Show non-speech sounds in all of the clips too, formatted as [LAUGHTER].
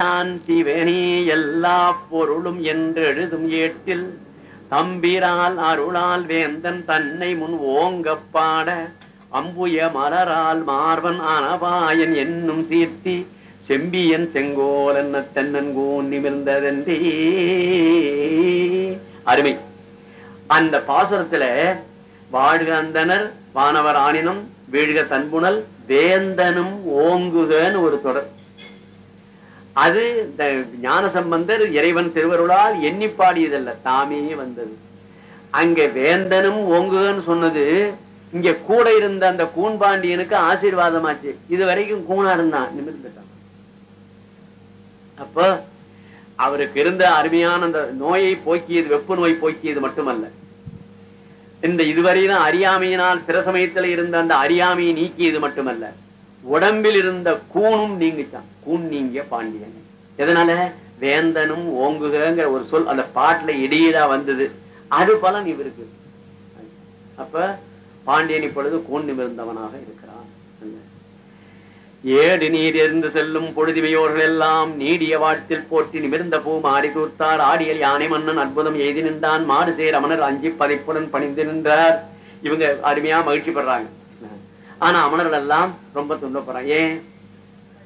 நான் சிவனே எல்லா பொருளும் என்று எழுதும் ஏட்டில் தம்பிரால் அருளால் வேந்தன் தன்னை முன் ஓங்கப்பாட அம்புய மலரால் மார்வன் அனபாயன் என்னும் சீர்த்தி செம்பியன் செங்கோல் என்ன தென்னன்கூன் நிமிர்ந்ததென்றே. அருமை. அந்த பாசுரத்துல வாழ்க அந்தனர் வானவர் ஆனினும் வீழ்க தன்புணல் வேந்தனும் ஓங்குகன்னு ஒரு தொடர். அது இந்த ஞான சம்பந்தர் இறைவன் திருவருளால் எண்ணி பாடியதல்ல தாமே வந்தது. அங்க வேந்தனும் ஓங்குகன்னு சொன்னது இங்க கூட இருந்த அந்த கூண்பாண்டியனுக்கு ஆசீர்வாதமாச்சு. இது வரைக்கும் கூணா இருந்தான் நிமிர்ந்துட்டான் அப்ப அவருக்கு இருந்த அருமையான அந்த நோயை போக்கியது வெப்பு நோய் போக்கியது மட்டுமல்ல. இந்த இதுவரையிலும் அறியாமையினால் சில சமயத்துல இருந்த அந்த அறியாமையை நீக்கியது மட்டுமல்ல. உடம்பில் இருந்த கூணும் நீங்கிச்சான். கூன் நீங்கிய பாண்டியன். எதனால? வேந்தனும் ஓங்குகங்கிற ஒரு சொல் அந்த பாட்டுல இடையீடா வந்தது. அது பலன் இவருக்கு. அப்ப பாண்டியன் இப்பொழுது கூன் நிமிர்ந்தவனாக இருக்கிறான். ஏடு நீர் எரிந்து செல்லும் பொழுதுமையோர்கள் எல்லாம் நீடிய வாழ்த்தில் போற்றி நிமிர்ந்த பூ மாறி தூர்த்தார். ஆடியல் யானை மன்னன் அற்புதம் எய்தி நின்றான். மாடு சேர் அமனர் அஞ்சி பதைப்புடன் பணிந்து நின்றார். இவங்க அருமையா மகிழ்ச்சி பெறாங்க ஆனா அமனர்கள் எல்லாம் ரொம்ப துன்பப்படுறாங்க. ஏன்?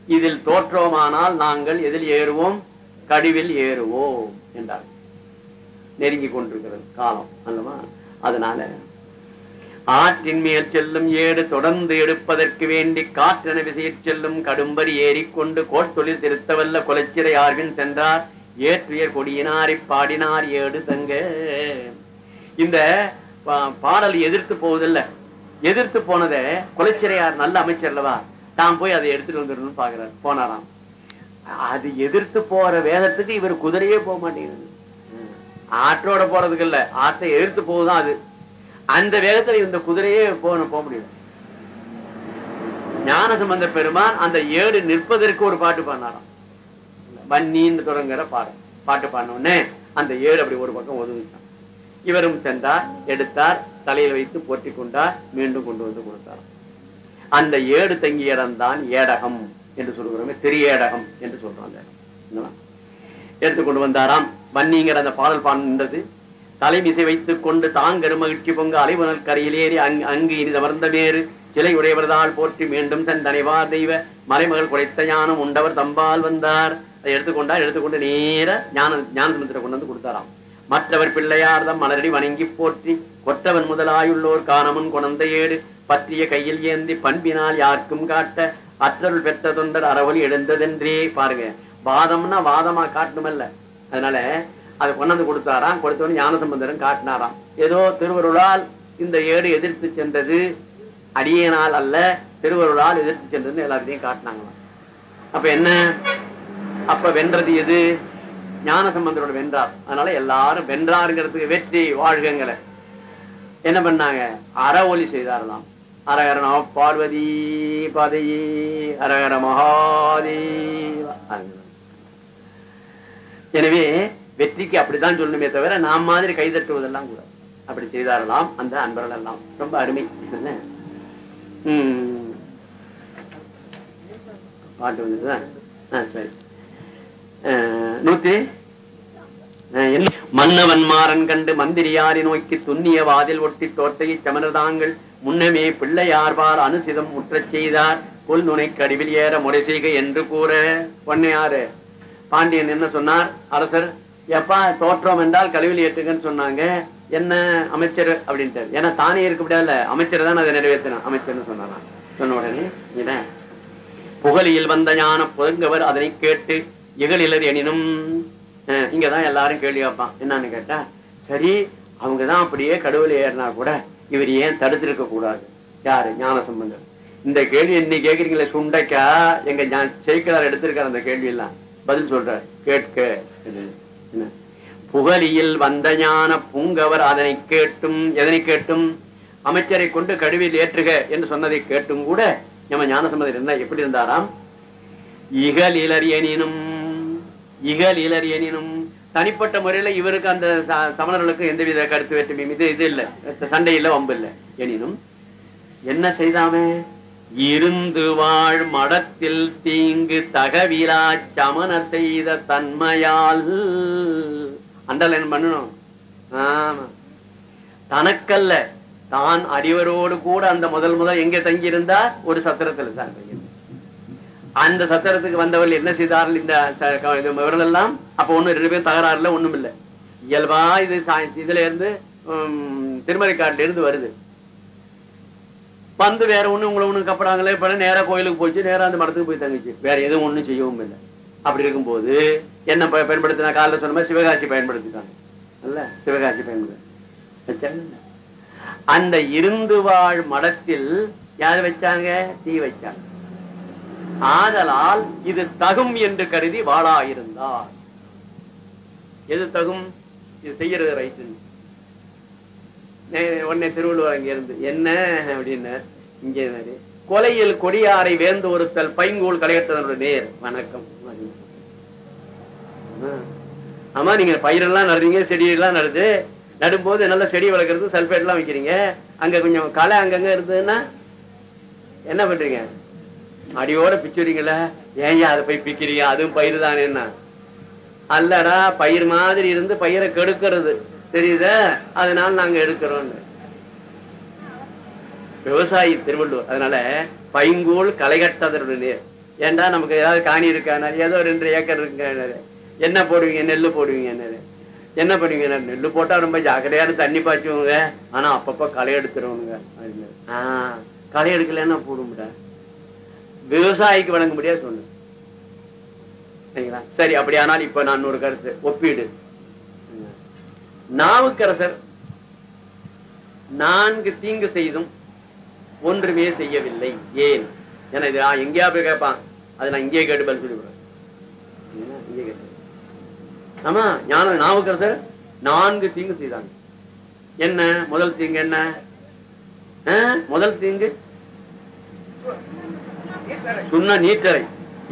இதில் தோற்றோமானால் நாங்கள் எதில் ஏறுவோம்? கடிவில் ஏறுவோம் என்றார். நெருங்கி கொண்டிருக்கிறது காலம் அல்லவா? அதனால ஆற்றின் மேல் செல்லும் ஏடு தொடர்ந்து எடுப்பதற்கு வேண்டி காற்றென விசையில் செல்லும் கடும்பரி ஏறிக்கொண்டு கோட்டொழில் திருத்தவல்ல கொலைச்சிறை ஆர்வின் சென்றார். ஏற்றுயர் கொடியினாரை பாடினார் ஏடு தங்க. இந்த பா- பாடல் எதிர்த்து போவதில்லை. எதிர்த்து போனத குலச்சிறையார் நல்ல அமைச்சர்லவா தான் போய் அதை எடுத்துட்டு வந்துடணும் பாக்குறாரு. போனாராம். அது எதிர்த்து போற வேதத்துக்கு இவர் குதிரையே போக மாட்டேங்குது. ஆற்றோட போறதுக்கு இல்ல. ஆற்றை எதிர்த்து போகுதான் அது. அந்த வேகத்துல இந்த குதிரையே போன போக முடியும் ஞானசம்பந்த பெருமான் அந்த ஏடு நிற்பதற்கு ஒரு பாட்டு பாடினாராம். வன்னின்னு தொடங்குற பாடம் பாட்டு பாடின உடனே அந்த ஏடு அப்படி ஒரு பக்கம் ஒதுங்கிச்சான். இவரும் சென்றார் எடுத்தார் தலையில் வைத்து போற்றி கொண்டார் மீண்டும் கொண்டு வந்து கொடுத்தார் அந்த ஏடு தங்கிய இடம்தான் ஏடகம் என்று சொல்லுகிறோமே திரியேடகம் என்று சொல்றோம் எடுத்துக்கொண்டு கொண்டு வந்தாராம். வன்னிங்கிற அந்த பாடல் பாடுகின்றது தலைமிசை வைத்துக் கொண்டு தாங்கரு மகிழ்ச்சி பொங்கு அலைவனல் கரையில் ஏறி அங்கு அங்கு இனி தமர்ந்த மேறு சிலை உடையவர்தால் போற்றி மீண்டும் தன் தனைவார் தெய்வ மலைமகள் குறைத்த ஞானம் உண்டவர் தம்பால் வந்தார். அதை எடுத்துக்கொண்டார் எடுத்துக்கொண்டு நேர ஞான ஞானசமுத்திர கொண்டு வந்து கொடுத்தாராம். மற்றவர் பிள்ளையார்தம் மலரடி வணங்கி போற்றி கொற்றவன் முதலாயுள்ளோர் காணமுன் குணந்தையேடு ஏடு பற்றிய கையில் ஏந்தி பண்பினால் யாருக்கும் காட்ட அற்றருள் பெற்ற தொண்டர் அறவழி எழுந்ததென்றே பாருங்க. வாதம்னா வாதமா காட்டணுமல்ல. அதனால அதை கொண்டாந்து கொடுத்தாராம் கொடுத்தவன் ஞானசம்பந்தரன் காட்டினாராம். ஏதோ திருவருளால் இந்த ஏடு எதிர்த்து சென்றது அடியனால் அல்ல திருவருளால் எதிர்த்து சென்றதுன்னு எல்லாத்தையும் காட்டினாங்களாம். அப்ப என்ன? அப்ப வென்றது எது? ஞானசம்பந்தரோட வென்றார் அதனால எல்லாரும் வென்றாருங்கிறதுக்கு வெற்றி வாழ்கங்கள. என்ன பண்ணாங்க? அற ஒலி செய்தாரலாம் அரகர நம பார்வதி பதையே அரகர மகாதேவா. எனவே வெற்றிக்கு அப்படித்தான் சொல்லணுமே தவிர நாம் மாதிரி கைதட்டுவதெல்லாம் கூட. அப்படி செய்தாரலாம் அந்த அன்பர்கள் எல்லாம். ரொம்ப அருமை. என்ன? உம். பாட்டு வந்ததா சரி. நூத்தி? அஹ், மன்னவன் மாறன் கண்டு மந்திரியாரி நோக்கி துண்ணிய வாதில் ஒட்டி தோட்டையை சமரதாங்கள். முன்னமே பிள்ளையார்வார் அனுசிதம் முற்றச் செய்தார். கொல் நுனை கடிவில் ஏற முறை செய்க என்று கூற. பொன்னையாறு பாண்டியன் என்ன சொன்னார்? அரசர் எப்பா தோற்றம் என்றால் கழிவில் ஏற்றுங்கன்னு சொன்னாங்க. என்ன அமைச்சர் அப்படின்ட்டு ஏன்னா தானே இருக்க முடியாதுல்ல. அமைச்சர் தான் அதை நிறைவேற்றணும். அமைச்சர்னு சொன்னான் சொன்ன உடனே புகழியில் வந்த ஞான புதங்கவர். அதனை கேட்டு இகழிலர் எனினும் அஹ், இங்கதான் எல்லாரும் கேள்வி வைப்பான் என்னன்னு கேட்டா சரி அவங்கதான் அப்படியே கடவுள் ஏறினா கூட இவர் ஏன் தடுத்திருக்க கூடாது? யாரு? ஞான சம்பந்தர். இந்த கேள்வி இன்னைக்கு கேக்குறீங்களே சுண்டைக்கா? எங்க செய்கிறார் எடுத்திருக்காரு அந்த கேள்வி எல்லாம் பதில் சொல்றாரு. கேட்க. இது, புகழியில் வந்த ஞான பூங்கவர் அதனை கேட்டும். எதனை கேட்டும்? அமைச்சரை கொண்டு கடுவில் ஏற்றுக என்று சொன்னதை கேட்டும் கூட நம்ம ஞானசம்பந்தர் என்ன எப்படி இருந்தாராம்? இகலிலர் எனினும் இகலிலர் எனினும் தனிப்பட்ட முறையில இவருக்கு அந்த ச- சமணர்களுக்கு எந்தவித கருத்து வேற்றுமையும் இது இது இல்ல. சண்டை இல்ல வம்பு இல்ல. எனினும் என்ன செய்தாமே? இருந்து வாழ் மடத்தில் தீங்கு தகவிலா சமண செய்த தன்மையால். அண்டர்லைன் பண்ணணும் ஆமா. தனக்கல்ல. தான் அறிவரோடு கூட அந்த முதல் முதல் எங்க தங்கியிருந்தா ஒரு சத்திரத்தில் தான் அந்த சத்திரத்துக்கு வந்தவர்கள் என்ன செய்தார்கள்? இந்த ச- எல்லாம் அப்ப ஒண்ணு ரெண்டு பேரும் தகராறுல ஒண்ணும் இல்ல இயல்பா இது இதுல இருந்து உம், திருமறைக்காட்டுல இருந்து வருது. வந்து வேற ஒண்ணு உங்களை ஒண்ணு கப்படாங்களே இப்ப நேரா கோயிலுக்கு போச்சு நேரா அந்த மடத்துக்கு போய் தங்கிச்சு. வேற எதுவும் ஒண்ணும் செய்யவும் இல்லை. அப்படி இருக்கும்போது என்ன ப- பயன்படுத்தினா? காலைல சொன்ன மாதிரி சிவகாசி பயன்படுத்திட்டாங்க. இல்ல சிவகாசி பயன்படுத்த. அந்த இருந்து வாழ் மடத்தில் யார் வச்சாங்க? தீ வச்சாங்க. ஆதலால் இது தகும் என்று கருதி வாழாயிருந்தார். எது தகும்? இது செய்யறது ரைட்டு. உடனே திருவள்ளுவர் அங்க இருந்து என்ன அப்படின்னு இங்கே கொலையில் கொடியாரை வேந்து ஒருத்தல் பைங்கூழ் கலையத்தனோட நேர். வணக்கம். ஆமா நீங்க பயிரெல்லாம் நடுறீங்க செடியெல்லாம் நடுது. நடும்போது நல்ல செடி வளர்க்கறது சல்பேட் எல்லாம் வைக்கிறீங்க. அங்க கொஞ்சம் களை அங்கங்க இருந்ததுன்னா என்ன பண்றீங்க? அடியோட பிச்சுறீங்கள ஏன் அதை போய் பிக்கிறீங்க? அதுவும் பயிர் தானே என்ன அல்லடா பயிர் மாதிரி இருந்து பயிரை கெடுக்கிறது. தெரியுதா? அதனால நாங்க எடுக்கிறோம் விவசாயி திருவள்ளுவர். அதனால பைங்கூழ் களைகட்டதனுடைய ஏண்டா ஏன்டா நமக்கு ஏதாவது காணி இருக்கானா? ஏதோ ரெண்டு ஏக்கர் இருக்கு என்ன போடுவீங்க? நெல்லு போடுவீங்க என்னது? என்ன பண்ணுவீங்க நெல்லு போட்டா ரொம்ப ஜாக்கிரதையான தண்ணி பாய்ச்சுவோங்க. ஆனா அப்பப்ப களை எடுத்துருவோங்க. ஆஹ் களை எடுக்கலன்னா போடும்டா விவசாயிக்கு வழங்க முடியாது சொன்ன சரிங்களா? சரி அப்படியானால் இப்ப நான் ஒரு கருத்து. ஒப்பீடு. நாவுக்கரசர் நான்கு தீங்கு செய்தும் ஒன்றுமே செய்யவில்லை. ஏன்? ஏன்னா இது எங்கேயா போய் கேட்பான். அது நான் இங்கே கேட்டு பதில் சொல்லிவிடுறேன் ஆமா ஞான நாவுக்கரசர் நான்கு தீங்கு செய்தாங்க. என்ன? முதல் தீங்கு என்ன? முதல் தீங்கு? சுண்ண நீச்சரை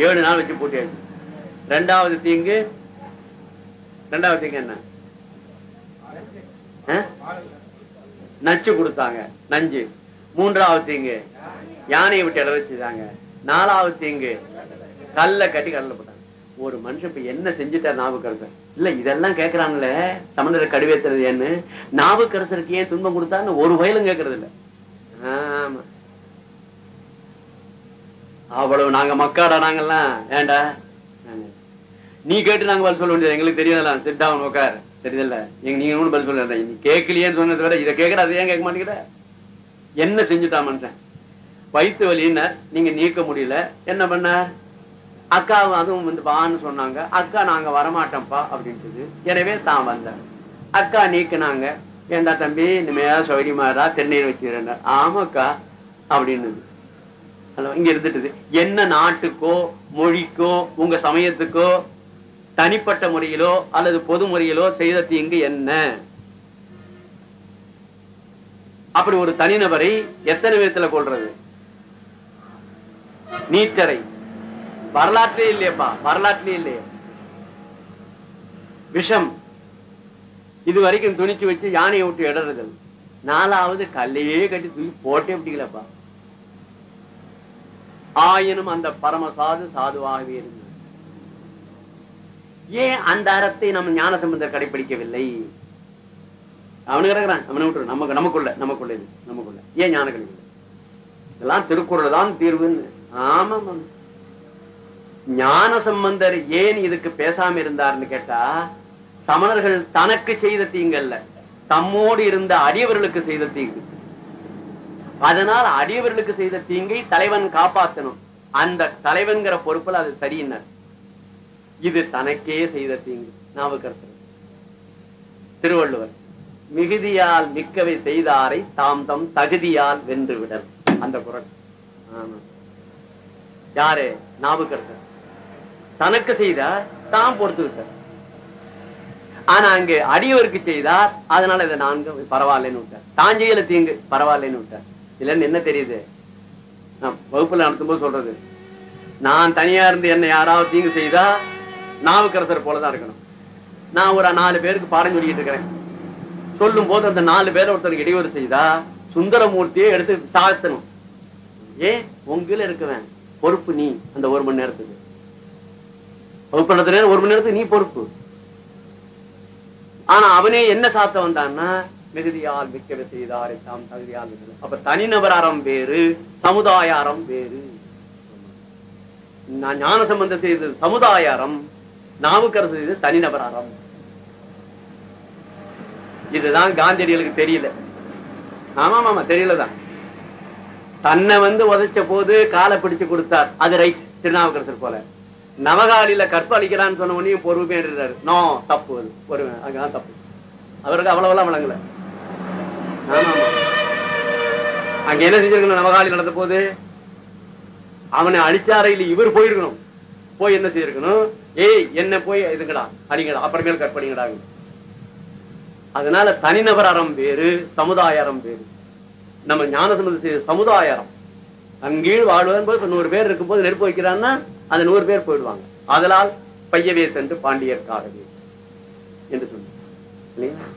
ஏழு நாள் வச்சு போட்டியாச்சு. ரெண்டாவது தீங்கு ரெண்டாவது தீங்கு என்ன? நச்சு கொடுத்தாங்க நஞ்சு. மூன்றாவது தீங்கு யானையை விட்டு இட வச்சுதாங்க நாலாவது தீங்கு கல்ல கட்டி கடல்ல போட்டாங்க. ஒரு மனுஷன் இப்ப என்ன செஞ்சுட்டார் நாவுக்கரசர் இல்ல இதெல்லாம் கேக்குறாங்களே சமந்தர கடுவேத்துறது ஏன்னு? நாவுக்கரசருக்கு ஏன் துன்பம் கொடுத்தான்னு ஒரு வயலும் கேக்குறது இல்ல ஆமா. அவ்வளவு நாங்க மக்காடா நாங்கெல்லாம். ஏண்டா? நீ கேட்டு நாங்க பதில் சொல்ல வேண்டியது எங்களுக்கு தெரியாதுல சித்தாவன் உட்கார் தெரியுதுல்ல? எங்க நீங்க ஒண்ணும் பதில் சொல்ல நீ கேட்கலையேன்னு சொன்னதை விட இதை கேட்கற அதை ஏன் கேட்க மாட்டேங்கிற என்ன செஞ்சுட்டா மனுஷன்? வயிற்று வலின்னு நீங்க நீக்க முடியல. என்ன பண்ண? அக்காவும் அதுவும் வந்து வான்னு சொன்னாங்க. அக்கா நாங்க வரமாட்டோம்ப்பா அப்படின்றது எனவே தான் வந்தேன். அக்கா நீக்குனாங்க. ஏண்டா தம்பி இனிமையா சௌரியமாரா தென்னையில் வச்சுக்கிறேன் ஆமாக்கா அப்படின்னு இங்க இருந்துட்டு என்ன நாட்டுக்கோ மொழிக்கோ உங்க சமயத்துக்கோ தனிப்பட்ட முறையிலோ அல்லது பொது முறையிலோ செய்த தீங்கு என்ன? அப்படி ஒரு தனிநபரை எத்தனை விதத்துல கொள்றது நீச்சரை வரலாற்றிலே இல்லையப்பா வரலாற்றிலே இல்லையே. விஷம். இது வரைக்கும் துணிச்சு வச்சு யானையை விட்டு இடறுதல். நாலாவது கல்லையே கட்டி தூக்கி போட்டே பிடிக்கலப்பா. ஆயினும் அந்த பரமசாது சாதுவாகவே இருந்தது ஏன் அந்த அறத்தை நம்ம ஞான சம்பந்தர் கடைபிடிக்கவில்லை அவனு கிடக்குறான் அவனை விட்டு நமக்கு நமக்குள்ள நமக்குள்ள இது நமக்குள்ள. ஏன் ஞான கல்வி இதெல்லாம் திருக்குறள் தான் தீர்வுன்னு. ஆமா ஞான சம்பந்தர் ஏன் இதுக்கு பேசாம இருந்தார்னு கேட்டா சமணர்கள் தனக்கு செய்த தீங்கல்ல தம்மோடு இருந்த அரியவர்களுக்கு செய்த தீங்கு. அதனால் அடியவர்களுக்கு செய்த தீங்கை தலைவன் காப்பாற்றணும். அந்த தலைவன்கிற பொறுப்புல அது சரியினர் இது தனக்கே செய்த தீங்கு. நாவுக்கரசர் திருவள்ளுவர் மிகுதியால் மிக்கவை செய்தாரை தாம் தம் தகுதியால் வென்று விடல் அந்த குரல். ஆமா. யாரு? நாவுக்கரசர் தனக்கு செய்தார் தாம் பொறுத்து விட்டார். ஆனா அங்கு அடியவருக்கு செய்தார் அதனால இதை நான்கு பரவாயில்லன்னு விட்டார். தான் செய்யல தீங்கு பரவாயில்லன்னு விட்டார். இல்லன்னு என்ன தெரியுது? வகுப்புல நடத்தும் போது சொல்றது. நான் தனியா இருந்து என்ன யாராவது தீங்கு செய்தா நாவுக்கரசர் போலதான் இருக்கணும். நான் ஒரு நாலு பேருக்கு பாடம் சொல்லிட்டு இருக்கிறேன். சொல்லும் போது அந்த நாலு பேரை ஒருத்தருக்கு இடையூறு செய்தா சுந்தரமூர்த்தியை எடுத்து தாழ்த்தணும். ஏன்? உங்கள இருக்குவேன். பொறுப்பு நீ அந்த ஒரு மணி நேரத்துக்கு. வகுப்பு நடத்துற ஒரு மணி நேரத்துக்கு நீ பொறுப்பு. ஆனா அவனே என்ன சாத்த வந்தான்னா மிகுதியால் மிக்கவை செய்தாரை தாம் தகுதியால் அப்ப தனிநபர் அறம் வேறு சமுதாய அறம் வேறு. நான் ஞான சம்பந்தம் செய்தது சமுதாய அறம் நாவுக்கரசு செய்தது தனிநபர் அறம் இதுதான் காந்தியடிகளுக்கு தெரியல. ஆமா ஆமா தெரியலதான். தன்னை வந்து உதைச்ச போது காலை பிடிச்சு கொடுத்தார். அது ரைட் திருநாவுக்கரசர் போல. நவகாலியில கற்ப அளிக்கிறான்னு சொன்ன உடனே பொறுமை நோ தப்பு அது. பொறுமை அங்கதான் தப்பு. அவருக்கு அவ்வளவெல்லாம் வழங்கல அங்க என்ன செஞ்சிருக்கணும்? நவகாலி நடந்த போது? அவனை அழிச்சாரையில் இவர் போயிருக்கணும். போய் என்ன செய்திருக்கணும்? ஏய் என்ன போய் இதுங்கடா அடிங்கடா அப்புறமேல் கற்பழிங்கடாங்க அதனால தனிநபர் அறம் வேறு சமுதாய அறம் வேறு. நம்ம ஞான சமுதாய அறம் அங்கீழ் வாழ்வதன் போது இப்ப நூறு பேர் இருக்கும்போது நெருப்பு வைக்கிறான்னா அந்த நூறு பேர் போயிடுவாங்க. அதனால் பையவே சென்று பாண்டியர்காகவே என்று சொன்னார். இல்லையா?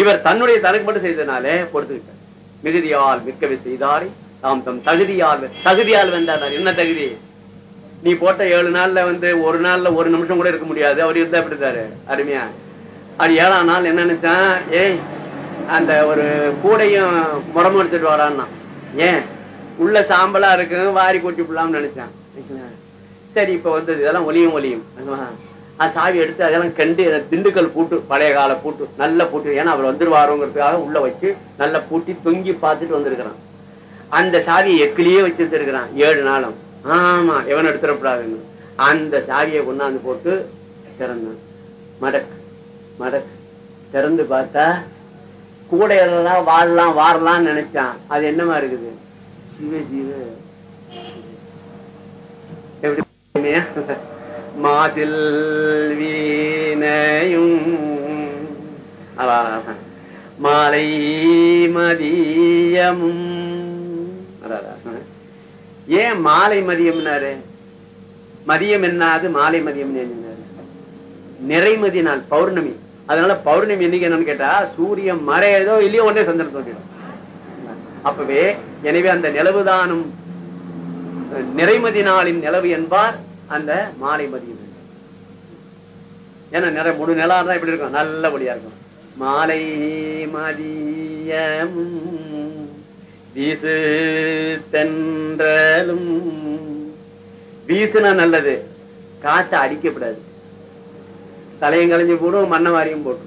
இவர் தன்னுடைய தனக்கு மட்டும் செய்தனாலே பொறுத்துக்கிட்டார். மிகுதியால் மிக்கவை செய்தாரை. தாம் தம் தகுதியால் தகுதியால் வந்தார் என்ன தகுதி? நீ போட்ட ஏழு நாள்ல வந்து ஒரு நாள்ல ஒரு நிமிஷம் கூட இருக்க முடியாது. அவர் இருந்தா எப்படி அருமையா. அது ஏழாம் நாள் என்ன நினைச்சான் ஏய் அந்த ஒரு கூடையும் முறமும் எடுத்துட்டு வரான்னா ஏன்? உள்ள சாம்பலா இருக்கு. வாரி கொட்டி விடலாம்னு நினைச்சான். சரி இப்ப வந்தது. இதெல்லாம் ஒலியும் ஒலியும். சாவி எடுத்து அதெல்லாம் கண்டு அதை திண்டுக்கல் பூட்டு பழைய கால பூட்டு நல்ல பூட்டு. ஏன்னா அவர் வந்துருவாருங்கிறதுக்காக உள்ள வச்சு நல்ல பூட்டி தொங்கி பார்த்துட்டு வந்திருக்கிறான். அந்த சாவியை எக்கிலேயே வச்சிருந்துருக்கிறான் ஏழு நாளும். ஆமா எவன் எடுத்துடக்கூடாதுன்னு அந்த சாவியை கொண்டாந்து போட்டு திறந்தான். மடக் மடக். திறந்து பார்த்தா கூட எல்லாம் வாழலாம் வாரலாம்னு நினைச்சான். அது என்னமா இருக்குது? சிவ ஜீவ. எப்படி மாசில் வீணையும். மாலை மதியமும். ஏன் மாலை மதியம்னாரு? மதியம் என்னாது? மாலை மதியம் நிறைமதி நாள் பௌர்ணமி. அதனால பௌர்ணமி என்னைக்கு என்னன்னு கேட்டா சூரியன் மறையதோ இல்லையோ உடனே சந்திரன் தோன்றிடும். அப்பவே எனவே அந்த நிலவுதானும் நிறைமதி நாளின் நிலவு என்பார் அந்த மாலை மதியம். ஏன்னா நிறைய முழு நிலா இருந்தா எப்படி இருக்கும்? நல்லபடியா இருக்கும். மாலை மதியம் வீசு தென்றலும். வீசுனா நல்லது. காற்று அடிக்கப்படாது. தலையும் கலைஞ்சு போடும் மண்ணை வாரியும் போட்டு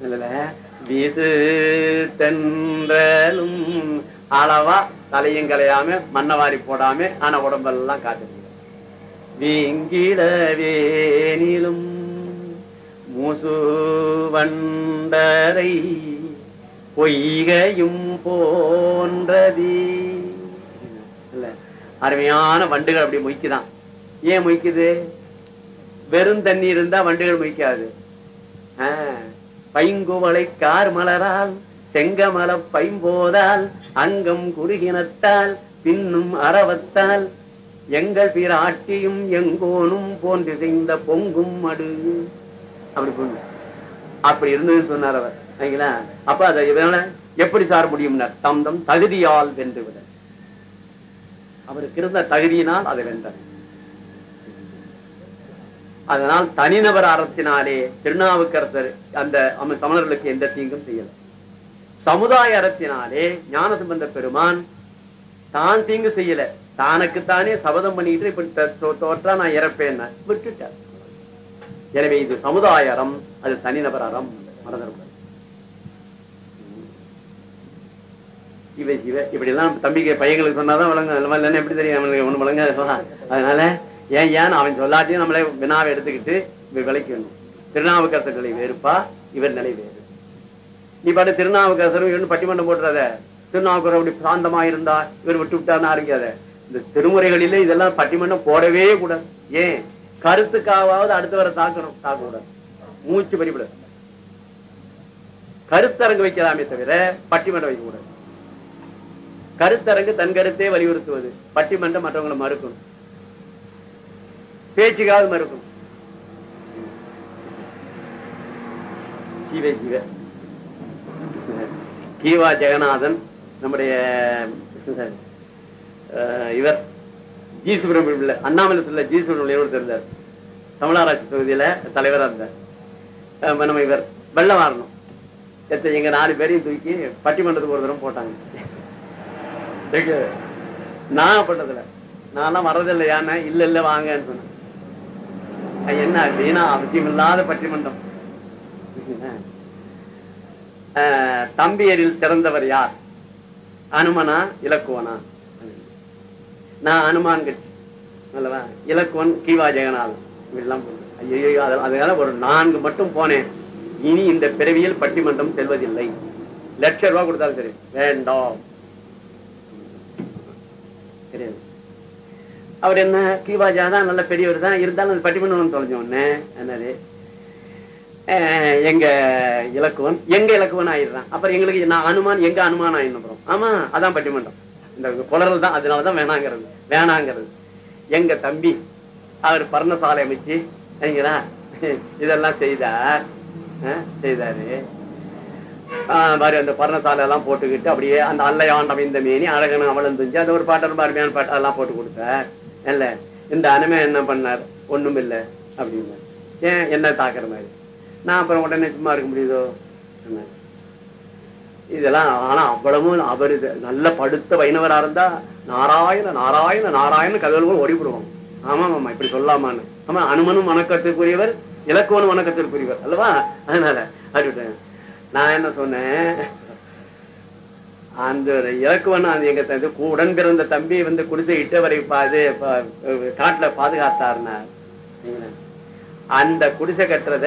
இல்ல வீசு தென்றலும். அளவா தலையும் கலையாம மண்ணை வாரி போடாம ஆனா உடம்பெல்லாம் காத்து வீங்கிட வேனிலும் மூசு வண்டரை பொய்கையும் போன்றதி. அருமையான வண்டுகள் அப்படி மொய்க்குதான். ஏன் மொய்க்குது? வெறும் தண்ணி இருந்தா வண்டுகள் மொய்க்காது. ஆஹ், பைங்குவளை கார் மலரால் செங்கமல பைம்போதால் அங்கம் குறுகினத்தால் பின்னும் அறவத்தால் எங்கள் பிராட்டியும் எங்கோனும் போன்று செய்த பொங்கும் மடு. அப்படி பொண்ணு. அப்படி இருந்ததுன்னு சொன்னார் அவர். சரிங்களா? அப்ப அதை எப்படி சார முடியும்னார்? தம் தம் தகுதியால் வென்று விட. அவருக்கு இருந்த தகுதியினால் அதை வென்றார். அதனால் தனிநபர் அறத்தினாலே திருநாவுக்கரசர் அந்த தமிழர்களுக்கு சமணர்களுக்கு எந்த தீங்கும் செய்யல. சமுதாய அறத்தினாலே ஞானசம்பந்த பெருமான் தான் தீங்கு செய்யல. தானே சபதம் பண்ணிட்டு இப்படி தோற்றா நான் இறப்பேன் விட்டுட்டார் எனவே இது சமுதாய அறம் அது தனிநபர் அறம் மறந்துடக்கூடாது இவ சிவ இப்படி எல்லாம் தம்பிக்கு பையங்களுக்கு சொன்னாதான் விளங்க இல்ல எப்படி தெரியும்? அவனுக்கு ஒண்ணு விளங்க அதனால ஏன் ஏன் அவன் சொல்லாட்டியும் நம்மளே வினாவை எடுத்துக்கிட்டு வி- விலைக்கு திருநாவுக்கரசர் நிலை வேறுப்பா இவர் நிலை வேறு. நீ பாட்டு திருநாவுக்கரசரும் இவன் பட்டிமன்றம் போட்டுறத. திருநாவுக்கரசர் அப்படி சாந்தமா இருந்தா இவர் விட்டு விட்டாருன்னு ஆரம்பிக்காத இந்த திருமுறைகளிலே இதெல்லாம் பட்டிமன்றம் போடவே கூடாது. ஏன்? கருத்துக்காவது அடுத்தவரை தாக்கணும். தாக்க கூடாது மூச்சு பறிவிடாது கருத்தரங்கு வைக்கலாமே தவிர பட்டிமன்றம் வைக்க கூடாது கருத்தரங்கு தன் கருத்தே வலியுறுத்துவது. பட்டிமன்றம் மற்றவங்களை மறுக்கணும். பேச்சுக்காவது மறுக்கணும். ஜீவ ஜீவ. கீவா ஜெகநாதன் நம்முடைய இவர் ஜி சுப்பிரமணியம் பிள்ளை அண்ணாமலத்துல ஜி சுப்பிரமணியம் இருந்தார் தமிழராட்சி தொகுதியில தலைவரா இருந்தார். நம்ம இவர் வெள்ளம் வாரணும் எங்க நாலு பேரையும் தூக்கி பட்டிமன்றத்துக்கு ஒரு தரம் போட்டாங்க. நான் பண்ணதில்ல நான்லாம் வர்றதில்லை யானை இல்ல இல்ல வாங்கன்னு சொன்னேன். என்ன வீணா அவசியம் இல்லாத பட்டிமன்றம் தம்பியரில் சிறந்தவர் யார்? அனுமனா இலக்குவனா? நான் அனுமான் கட்சி அல்லவா? இலக்குவன் கீவா ஜெகநாதன். இப்படிலாம் போனேன். அதனால ஒரு நான்கு மட்டும் போனேன். இனி இந்த பிறவியில் பட்டிமன்றம் செல்வதில்லை. லட்சம் ரூபாய் கொடுத்தாலும் சரி. வேண்டாம். அவர் என்ன கீவாஜா தான் நல்ல பெரியவர் தான். இருந்தாலும் அது பட்டிமன்றம் தொலைஞ்ச உடனே என்னது? எங்க இலக்குவன் எங்க இலக்குவன் ஆயிடுறான் அப்புறம் எங்களுக்கு நான் அனுமான் எங்க அனுமான் ஆயிடுறோம் ஆமா அதான் பட்டிமன்றம். இந்த குளறல் தான் அதனாலதான் வேணாங்கிறது வேணாங்கிறது. எங்க தம்பி அவர் பர்ணசாலை அமைச்சு சரிங்களா? இதெல்லாம் செய்தார். செய்தாரு. ஆஹ் மாதிரி அந்த பர்ணசாலை எல்லாம் போட்டுக்கிட்டு அப்படியே அந்த அல்லையாண்டம் இந்த மேனி அழகன அவளும் அந்த ஒரு பாட்டு ரொம்ப அருமையான பாட்டு அதெல்லாம் போட்டு கொடுத்தார். இல்ல இந்த அனுமே என்ன பண்ணார்? ஒண்ணும் இல்லை அப்படின்னு ஏன் என்ன தாக்குற மாதிரி? நான் அப்புறம் உடனே சும்மா இருக்க முடியுதோ? இதெல்லாம் ஆனா அவ்வளவும் அவர் நல்ல படுத்த வைணவரா இருந்தா நாராயண நாராயண நாராயண கதவுகள் ஓடிவிடுவோம். ஆமா ஆமா இப்படி சொல்லாமான்னு. ஆமா அனுமனும் வணக்கத்திற்குரியவர் இலக்குவனும் வணக்கத்திற்குரியவர் அல்லவா? அதனால அப்படி நான் என்ன சொன்னேன்? அந்த இலக்குவன் அந்த எங்க த- உடன் பிறந்த தம்பி வந்து குடிசை இட்டவரை பாது பா- காட்டுல பாதுகாத்தாருன்னா அந்த குடிசை கட்டுறத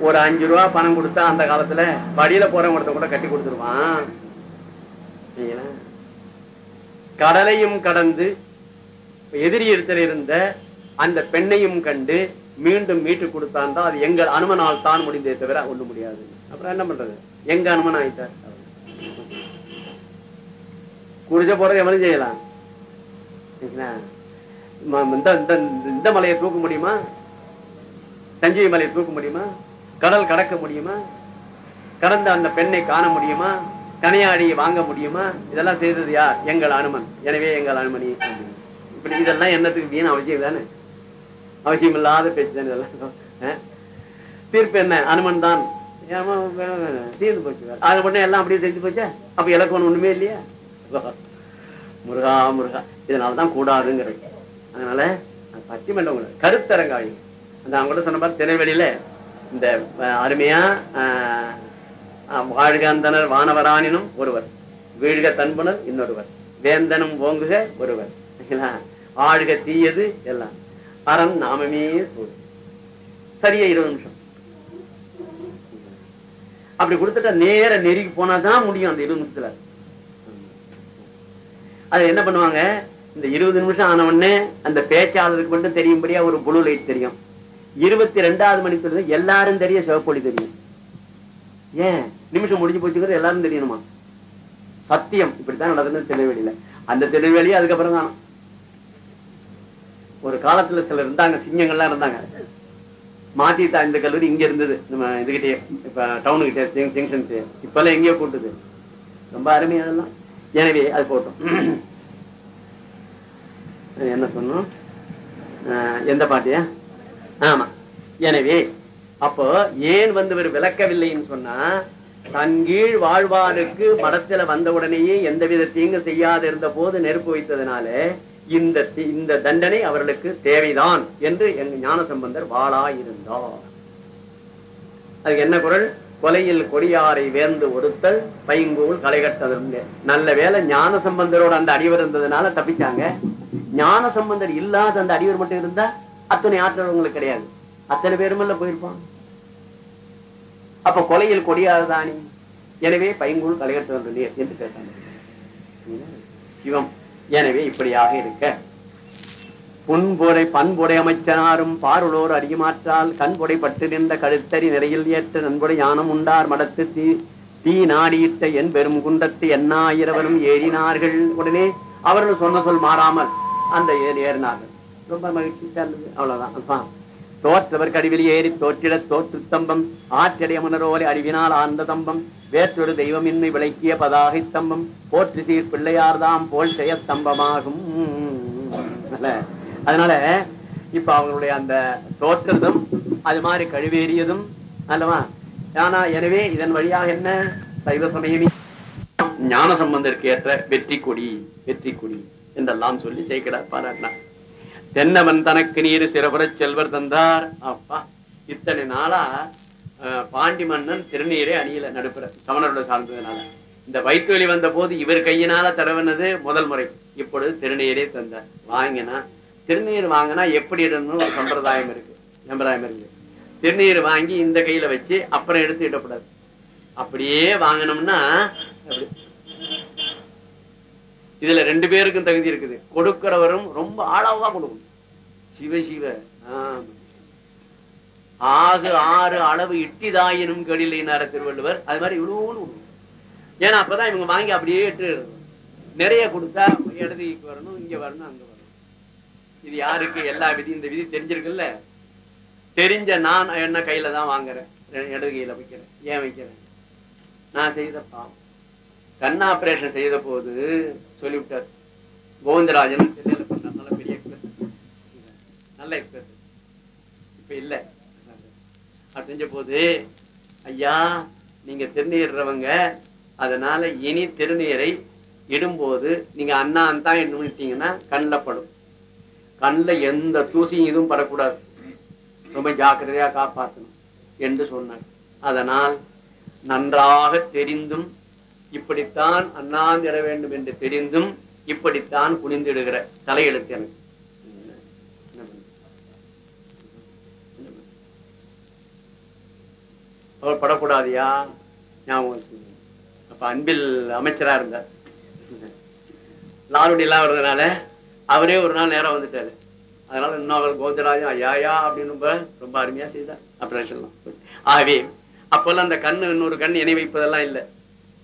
ஒரு அஞ்சு ரூபா பணம் கொடுத்தா அந்த காலத்துல படியில போறவங்க கூட கட்டி கொடுத்துருவான். கடலையும் கடந்து எதிரி இடத்துல இருந்த அந்த பெண்ணையும் கண்டு மீண்டும் மீட்டு கொடுத்தான் தான் அது எங்கள் அனுமனால் தான் முடிந்தே தவிர ஒண்ணு முடியாது. அப்புறம் என்ன பண்றது? எங்க அனுமன் ஆயிட்டார். குடிச்ச போறது எவனும் செய்யலாம். சரிங்களா? இந்த இந்த- இந்த மலையை தூக்க முடியுமா? தஞ்சை மலையை தூக்க முடியுமா? கடல் கடக்க முடியுமா? கடந்த அந்த பெண்ணை காண முடியுமா? கனையாடியை வாங்க முடியுமா? இதெல்லாம் செய்தது யார்? எங்கள் அனுமன். எனவே எங்கள் அனுமணி இப்படி இதெல்லாம் என்னத்துக்கு வீண் அவசியம் தானே? அவசியம் இல்லாத பேச்சு தானே இதெல்லாம். தீர்ப்பு என்ன? அனுமன் தான். ஏமா, தீர்ந்து போச்சு அதை அது உடனே எல்லாம் அப்படியே செஞ்சு போச்சா? அப்ப இலக்கணம் ஒண்ணுமே இல்லையா? முருகா முருகா. இதனாலதான் கூடாதுங்கிறது. அதனால பச்சை பட்டிமன்றம் கருத்தரங்காய் அந்த அவங்கள்ட்ட சொன்ன மாதிரி திருநெல்வேலியில இந்த அருமையா அஹ், வாழ்கந்தனர் வானவரானினும் ஒருவர். வீழ்க தன்புணர் இன்னொருவர். வேந்தனும் ஓங்குக ஒருவர். ஆழ்க தீயது எல்லாம். அறம் நாமமே சூழ். சரியா இருபது நிமிஷம். அப்படி கொடுத்துட்டா நேர நெருங்கி போனாதான் முடியும் அந்த இருபது நிமிஷத்துல. அது என்ன பண்ணுவாங்க? இந்த இருபது நிமிஷம் ஆன உடனே அந்த பேச்சாளருக்கு மட்டும் தெரியும்படியா ஒரு புழு லைட் தெரியும். இருபத்தி ரெண்டாவது மணிக்கு தெரியும் எல்லாரும் தெரிய சிவப்பொழி தெரியும். ஏன்? நிமிஷம் முடிஞ்சு போச்சுக்கிறது எல்லாரும் தெரியணுமா? சத்தியம். இப்படித்தான் நடந்தது திருநெல்வேலியில. அந்த திருநெல்வேலி அதுக்கப்புறம் தான். ஒரு காலத்துல சிலர் இருந்தாங்க சிங்கங்கள்லாம் இருந்தாங்க. மாத்திட்டா இந்த கல்லூரி இங்க இருந்தது. நம்ம இதுகிட்டே இப்ப டவுனுக்கிட்டே ஜங்ஷன் இப்ப எல்லாம் எங்கேயோ கூட்டுது. ரொம்ப அருமையானலாம் எனவே அது போட்டோம். என்ன சொன்னோம்? எந்த பாட்டியா ஆமா. எனவே அப்போ ஏன் வந்து இவர் விளக்கவில்லைன்னு சொன்னா தன் கீழ் வாழ்வாருக்கு மடத்துல வந்த உடனேயே எந்தவித தீங்கு செய்யாது இருந்த போது நெருப்பு வைத்ததுனால இந்த இந்த தண்டனை அவர்களுக்கு தேவைதான் என்று எங்க ஞான சம்பந்தர் வாளா இருந்தார் அதுக்கு என்ன குரல்? கொலையில் கொடியாரை வேர்ந்து ஒருத்தல் பைங்கூல் களைகட்டதும் நல்ல வேளை ஞான சம்பந்தரோட அந்த அடிவர் இருந்ததுனால தப்பிச்சாங்க. ஞான சம்பந்தர் இல்லாத அந்த அடிவர் மட்டும் இருந்தா? அத்தனை ஆற்றல் உங்களுக்கு கிடையாது. அத்தனை பேருமல்ல போயிருப்பான் அப்ப கொலையில் கொடியாதுதானே எனவே பைங்கூல் தலையெடுத்து வந்தது என்று பேசாங்க சிவம் எனவே இப்படியாக இருக்க. புன்புடை பண்புடை அமைச்சனாரும் பாருளோர் அறியமாற்றால் கண்புடை பட்டு நின்ற கழுத்தறி நிறையில் ஏற்ற நண்புடை யானம் உண்டார் மடத்து தீ தீ நாடியிட்ட என் பெரும் குண்டத்து எண்ணாயிரவரும் ஏறினார்கள். உடனே அவர்கள் சொன்ன சொல் மாறாமல் அந்த ஏறி ஏறினார்கள். ரொம்ப மகிழ்ச்சி சார்ந்தது அவ்வளவுதான். தோற்றவர் கடிவில் ஏறி தோற்றிட தோற்று தம்பம். ஆற்றடைய மணரோலை அறிவினால் ஆழ்ந்த தம்பம். வேற்றொரு தெய்வமின்மை விளக்கிய பதாகை தம்பம். போற்று சீர் பிள்ளையார்தாம் போல் செய்ய தம்பமாகும். அதனால இப்ப அவங்களுடைய அந்த தோற்றதும் அது மாதிரி கழுவேறியதும் அல்லவா? ஆனா எனவே இதன் வழியாக என்ன? சைவ சமயமே. ஞான சம்பந்தருக்கு ஏற்ற வெற்றி கொடி வெற்றி கொடி என்றெல்லாம் சொல்லி ஜெயிக்கிறார் பாராட்டினார். தென்னவன் தனக்கு நீர் சிறபுறச் செல்வர் தந்தார். அப்பா இத்தனை நாளா அஹ், பாண்டி மன்னன் திருநீரே அணியில நடுப்புற சமணரோட சார்ந்ததுனால. இந்த வயிற்று வலி வந்த போது இவர் கையினால தடவினது முதல் முறை. இப்பொழுது திருநீரே தந்தார். வாங்கினா திருநீர் வாங்கினா எப்படி இடணும்னு ஒரு சம்பிரதாயம் இருக்கு. சம்பிரதாயம் இருக்கு. திருநீர் வாங்கி இந்த கையில வச்சு அப்புறம் எடுத்து இடக்கூடாது அப்படியே வாங்கினோம்னா இதுல ரெண்டு பேருக்கும் தகுதி இருக்குது. கொடுக்கிறவரும் ரொம்ப ஆழவா கொடுக்கணும். சிவ சிவ. ஆகு ஆறு அளவு இட்டிதாயினும் கடிலினார திருவள்ளுவர். அது மாதிரி இவ்வளவு ஏன்னா அப்பதான் இவங்க வாங்கி அப்படியே எட்டு நிறைய கொடுத்தா இடதுக்கு வரணும் இங்க வரணும் அங்க வரணும். இது யாருக்கு? எல்லா விதி இந்த விதி தெரிஞ்சிருக்குல்ல? தெரிஞ்ச நான் என்ன கையில தான் வாங்குறேன். இடது கையில வைக்கிறேன். ஏன் வைக்கிறேன்? நான் செய்த பாவம். கண் ஆபரேஷன் செய்த போது சொல்லிவிட்டார். கோவிந்தராஜன் சென்னையில பண்ண நல்ல பெரிய எக்ஸ்பிரஸ் நல்ல எக்ஸ்பிரஸ் இப்ப இல்ல. அப்படிஞ்ச போது ஐயா நீங்க திருநீர்றவங்க அதனால இனி திருநீரை இடும்போது நீங்க அண்ணா தான் இட்டீங்கன்னா கண்ணில் படும். கண்ணில் எந்த தூசியும் இதுவும் படக்கூடாது. ரொம்ப ஜாக்கிரதையா காப்பாற்றணும் என்று சொன்னார். அதனால் நன்றாக தெரிந்தும் இப்படித்தான் அண்ணாந்திட வேண்டும் என்று தெரிந்தும் இப்படித்தான் குனிந்திடுகிற தலையெழுத்து எனக்கு. அவர் படக்கூடாதியா? ஞாபகம் அப்ப அன்பில் அமைச்சரா இருந்தார் லாலுடி எல்லாம் வர்றதுனால அவரே ஒரு நாள் நேரம் வந்துட்டாரு. அதனால இன்னும் அவர் கோவிந்தராஜன் ஐயாயா அப்படின்னு ரொம்ப ரொம்ப அருமையா செய்தார் ஆபரேஷன்லாம் ஆகவே அப்பெல்லாம் அந்த கண்ணு இன்னொரு கண் இணை வைப்பதெல்லாம் இல்லை.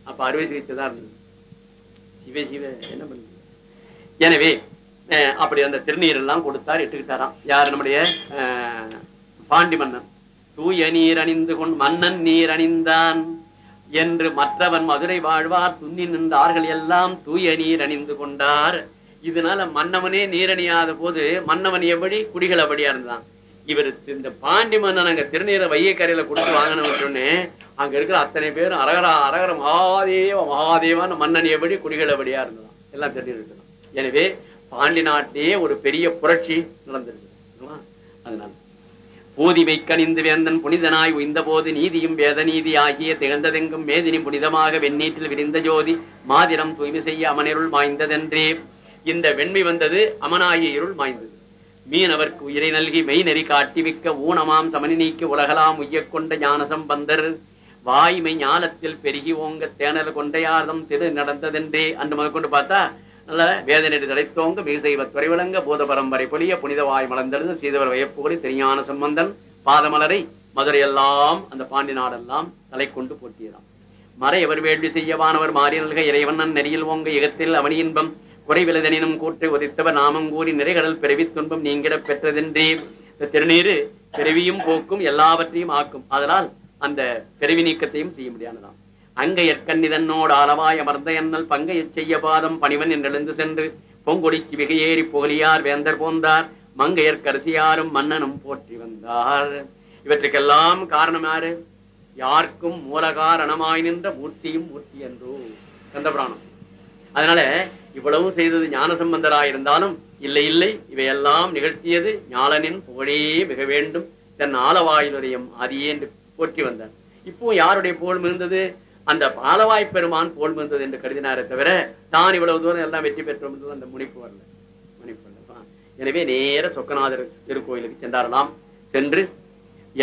அப்ப அறுவை சிகிச்சை தான் இருந்தது சிவ சிவ என்ன பண்ணுது எனவே அஹ், அப்படி அந்த திருநீர் எல்லாம் கொடுத்தார் இட்டுக்கிட்டாராம். யார் நம்முடைய பாண்டி மன்னன்? தூய நீர் அணிந்து கொண்டு மன்னன் நீர் அணிந்தான். என்று மற்றவன் மதுரை வாழ்வார் துண்ணி நின்றார்கள் எல்லாம் தூய நீர் அணிந்து கொண்டார். இதனால மன்னவனே நீரணியாத போது மன்னவன் எப்படி குடிகள் அப்படியா இருந்தான். இவர் இந்த பாண்டி மன்னன் அங்க திருநீரை வையக்கரையில கொடுத்து வாங்கினோடனே அங்க இருக்கிற அத்தனை பேரும் அரகரா அரகர மகாதேவ மகாதேவான மன்னன் எப்படி குடிகள் இருந்தான் எல்லாம் தெரிஞ்சிருக்கலாம் எனவே பாண்டி நாட்டிலேயே ஒரு பெரிய புரட்சி நடந்திருக்கு அதனால போதிமை கணிந்து வேந்தன் புனிதனாய் உய்ந்த போது நீதியும் வேத நீதி ஆகிய திகழ்ந்ததெங்கும் மேதினி புனிதமாக வெண்ணீட்டில் விரிந்த ஜோதி மாதிரம் தூய்மை செய்ய அமனிருள் மாய்ந்ததென்றே. இந்த வெண்மை வந்தது அமனாகிய இருள் மாய்ந்தது. மீனவர்க்கு உயிரை நல்கி மெய் நெறி காட்டி மிக்க ஊனமாம் சமனி நீக்கி உலகலாம் உய்யக் கொண்ட ஞானசம் பந்தர் வாய்மை ஞானத்தில் பெருகி ஓங்க தேனல் கொண்டையார்தம் திரு நடந்ததென்றே. அன்று முதல் கொண்டு பார்த்தா நல்ல வேதனை தடைத்தோங்க மிகு துறை துறைவிளங்க பூத பரம்பரை பொழிய புனித வாய் மலர்ந்தெழுந்து சீதவர் வயப்புகொடி திருஞான சம்பந்தன் பாதமலரை மதுரையெல்லாம் அந்த பாண்டி நாடெல்லாம் தலை கொண்டு போற்றியதாம். மறையவர் வேள்வி செய்யவானவர் மாறி நல்க இறைவண்ணன் நெறியில் ஓங்க இகத்தில் அவனி இன்பம் குறைவிலதனினும் கூற்றை உதைத்தவர் நாமம் கூறி நிறைகடல் பிறவி துன்பம் நீங்கிட பெற்றதென்றே. இந்த திருநீரு பிறவியும் போக்கும் எல்லாவற்றையும் ஆக்கும். அதனால் அந்த பிறவி நீக்கத்தையும் செய்ய முடியாததாம் அங்கையற்கண்ணிதன்னோடு ஆளவாய் அமர்ந்த என்னல் பங்கைய செய்ய பாதம் பணிவன் என்றெழுந்து சென்று பொங்கொடிக்கு வெகையேறி புகழியார் வேந்தர் போந்தார். மங்கையற்கரசியாரும் மன்னனும் போற்றி வந்தார். இவற்றுக்கெல்லாம் காரணம் யாரு யாருக்கும் மூலகாரணமாய் நின்ற மூர்த்தியும் மூர்த்தி என்றோ கந்தபுராணம். அதனால இவ்வளவு செய்தது ஞான சம்பந்தராயிருந்தாலும் இல்லை இல்லை இவையெல்லாம் நிகழ்த்தியது ஞானனின் புகழே மிக வேண்டும். தன் ஆலவாயிலுடையம் அது என்று போற்றி வந்தான். இப்போ யாருடைய புகழ் மிகுந்தது? அந்த பாலவாய் பெருமான் புகழ் மிகுந்தது என்று கருதினாரே தவிர தான் இவ்வளவு தூரம் எல்லாம் வெற்றி பெற்றோம் அந்த முனிப்பு வரல. முனிப்பு எனவே நேர சொக்கநாதர் திருக்கோயிலுக்கு சென்றாரலாம். சென்று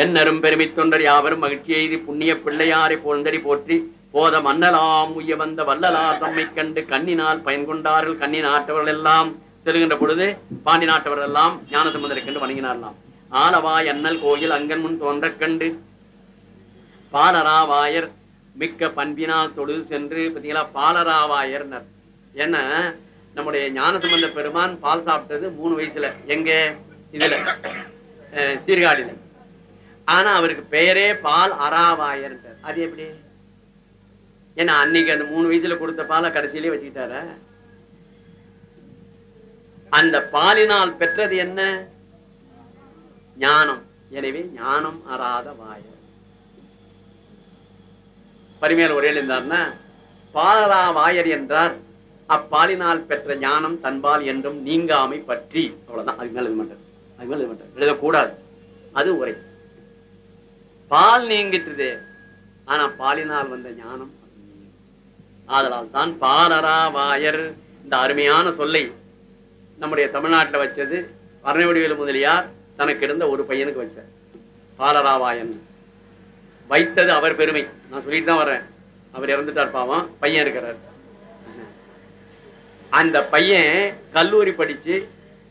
என் அரும்பெருமை தொண்டர் யாவரும் மகிழ்ச்சி எய்தி புண்ணிய பிள்ளையாரை போன்றடி போற்றி போத மன்னலாம் உய வந்த வல்லலார் தம்மை கண்டு கண்ணினால் பயன் கொண்டார்கள். கண்ணி நாட்டவர்கள் எல்லாம் செல்கின்ற பொழுது பாண்டி நாட்டவர்கள் எல்லாம் ஞானசம்பந்தரை கண்டு வணங்கினாரலாம். ஆலவாய் என்னல் கோயில் அங்கன் முன் தோன்றக் கண்டு பாலராவாயர் மிக்க பண்பினால் தொழு சென்று பார்த்தீங்களா? பாலராவாயர் என்ன? நம்முடைய ஞானசம்பந்த பெருமான் பால் சாப்பிட்டது மூணு வயசுல. எங்க? இதுல. அஹ், சீர்காழியில ஆனா அவருக்கு பெயரே பால் அராவாயர் அது எப்படி? ஏன்னா அன்னைக்கு அந்த மூணு வயசுல கொடுத்த பாலை கடைசியிலே வச்சுக்கிட்டார? அந்த பாலினால் பெற்றது என்ன? ஞானம். எனவே ஞானம் அறாத வாயர். பரிமையில் ஒரே பாலரா வாயர் என்றார். அப்பாலினால் பெற்ற ஞானம் தன்பால் என்றும் நீங்காமை பற்றி. அவ்வளவுதான். அது மேல எழுத மாட்டார் மேல மாட்டார் எழுதக்கூடாது. அது உரை. பால் நீங்கிட்டுது ஆனா பாலினால் வந்த ஞானம் ஆதலால் தான் பாலரா வாயர் இந்த அருமையான சொல்லை நம்முடைய தமிழ்நாட்டில் வச்சது வர்ணவடிவேலு முதலியார் தனக்கு இருந்த ஒரு பையனுக்கு வச்சார். பாலராவாயன் வைத்தது அவர் பெருமை. நான் சொல்லிட்டு தான் வர்றேன். அவர் இறந்துட்டார் பாவம். பையன் இருக்கிறார். அந்த பையன் கல்லூரி படிச்சு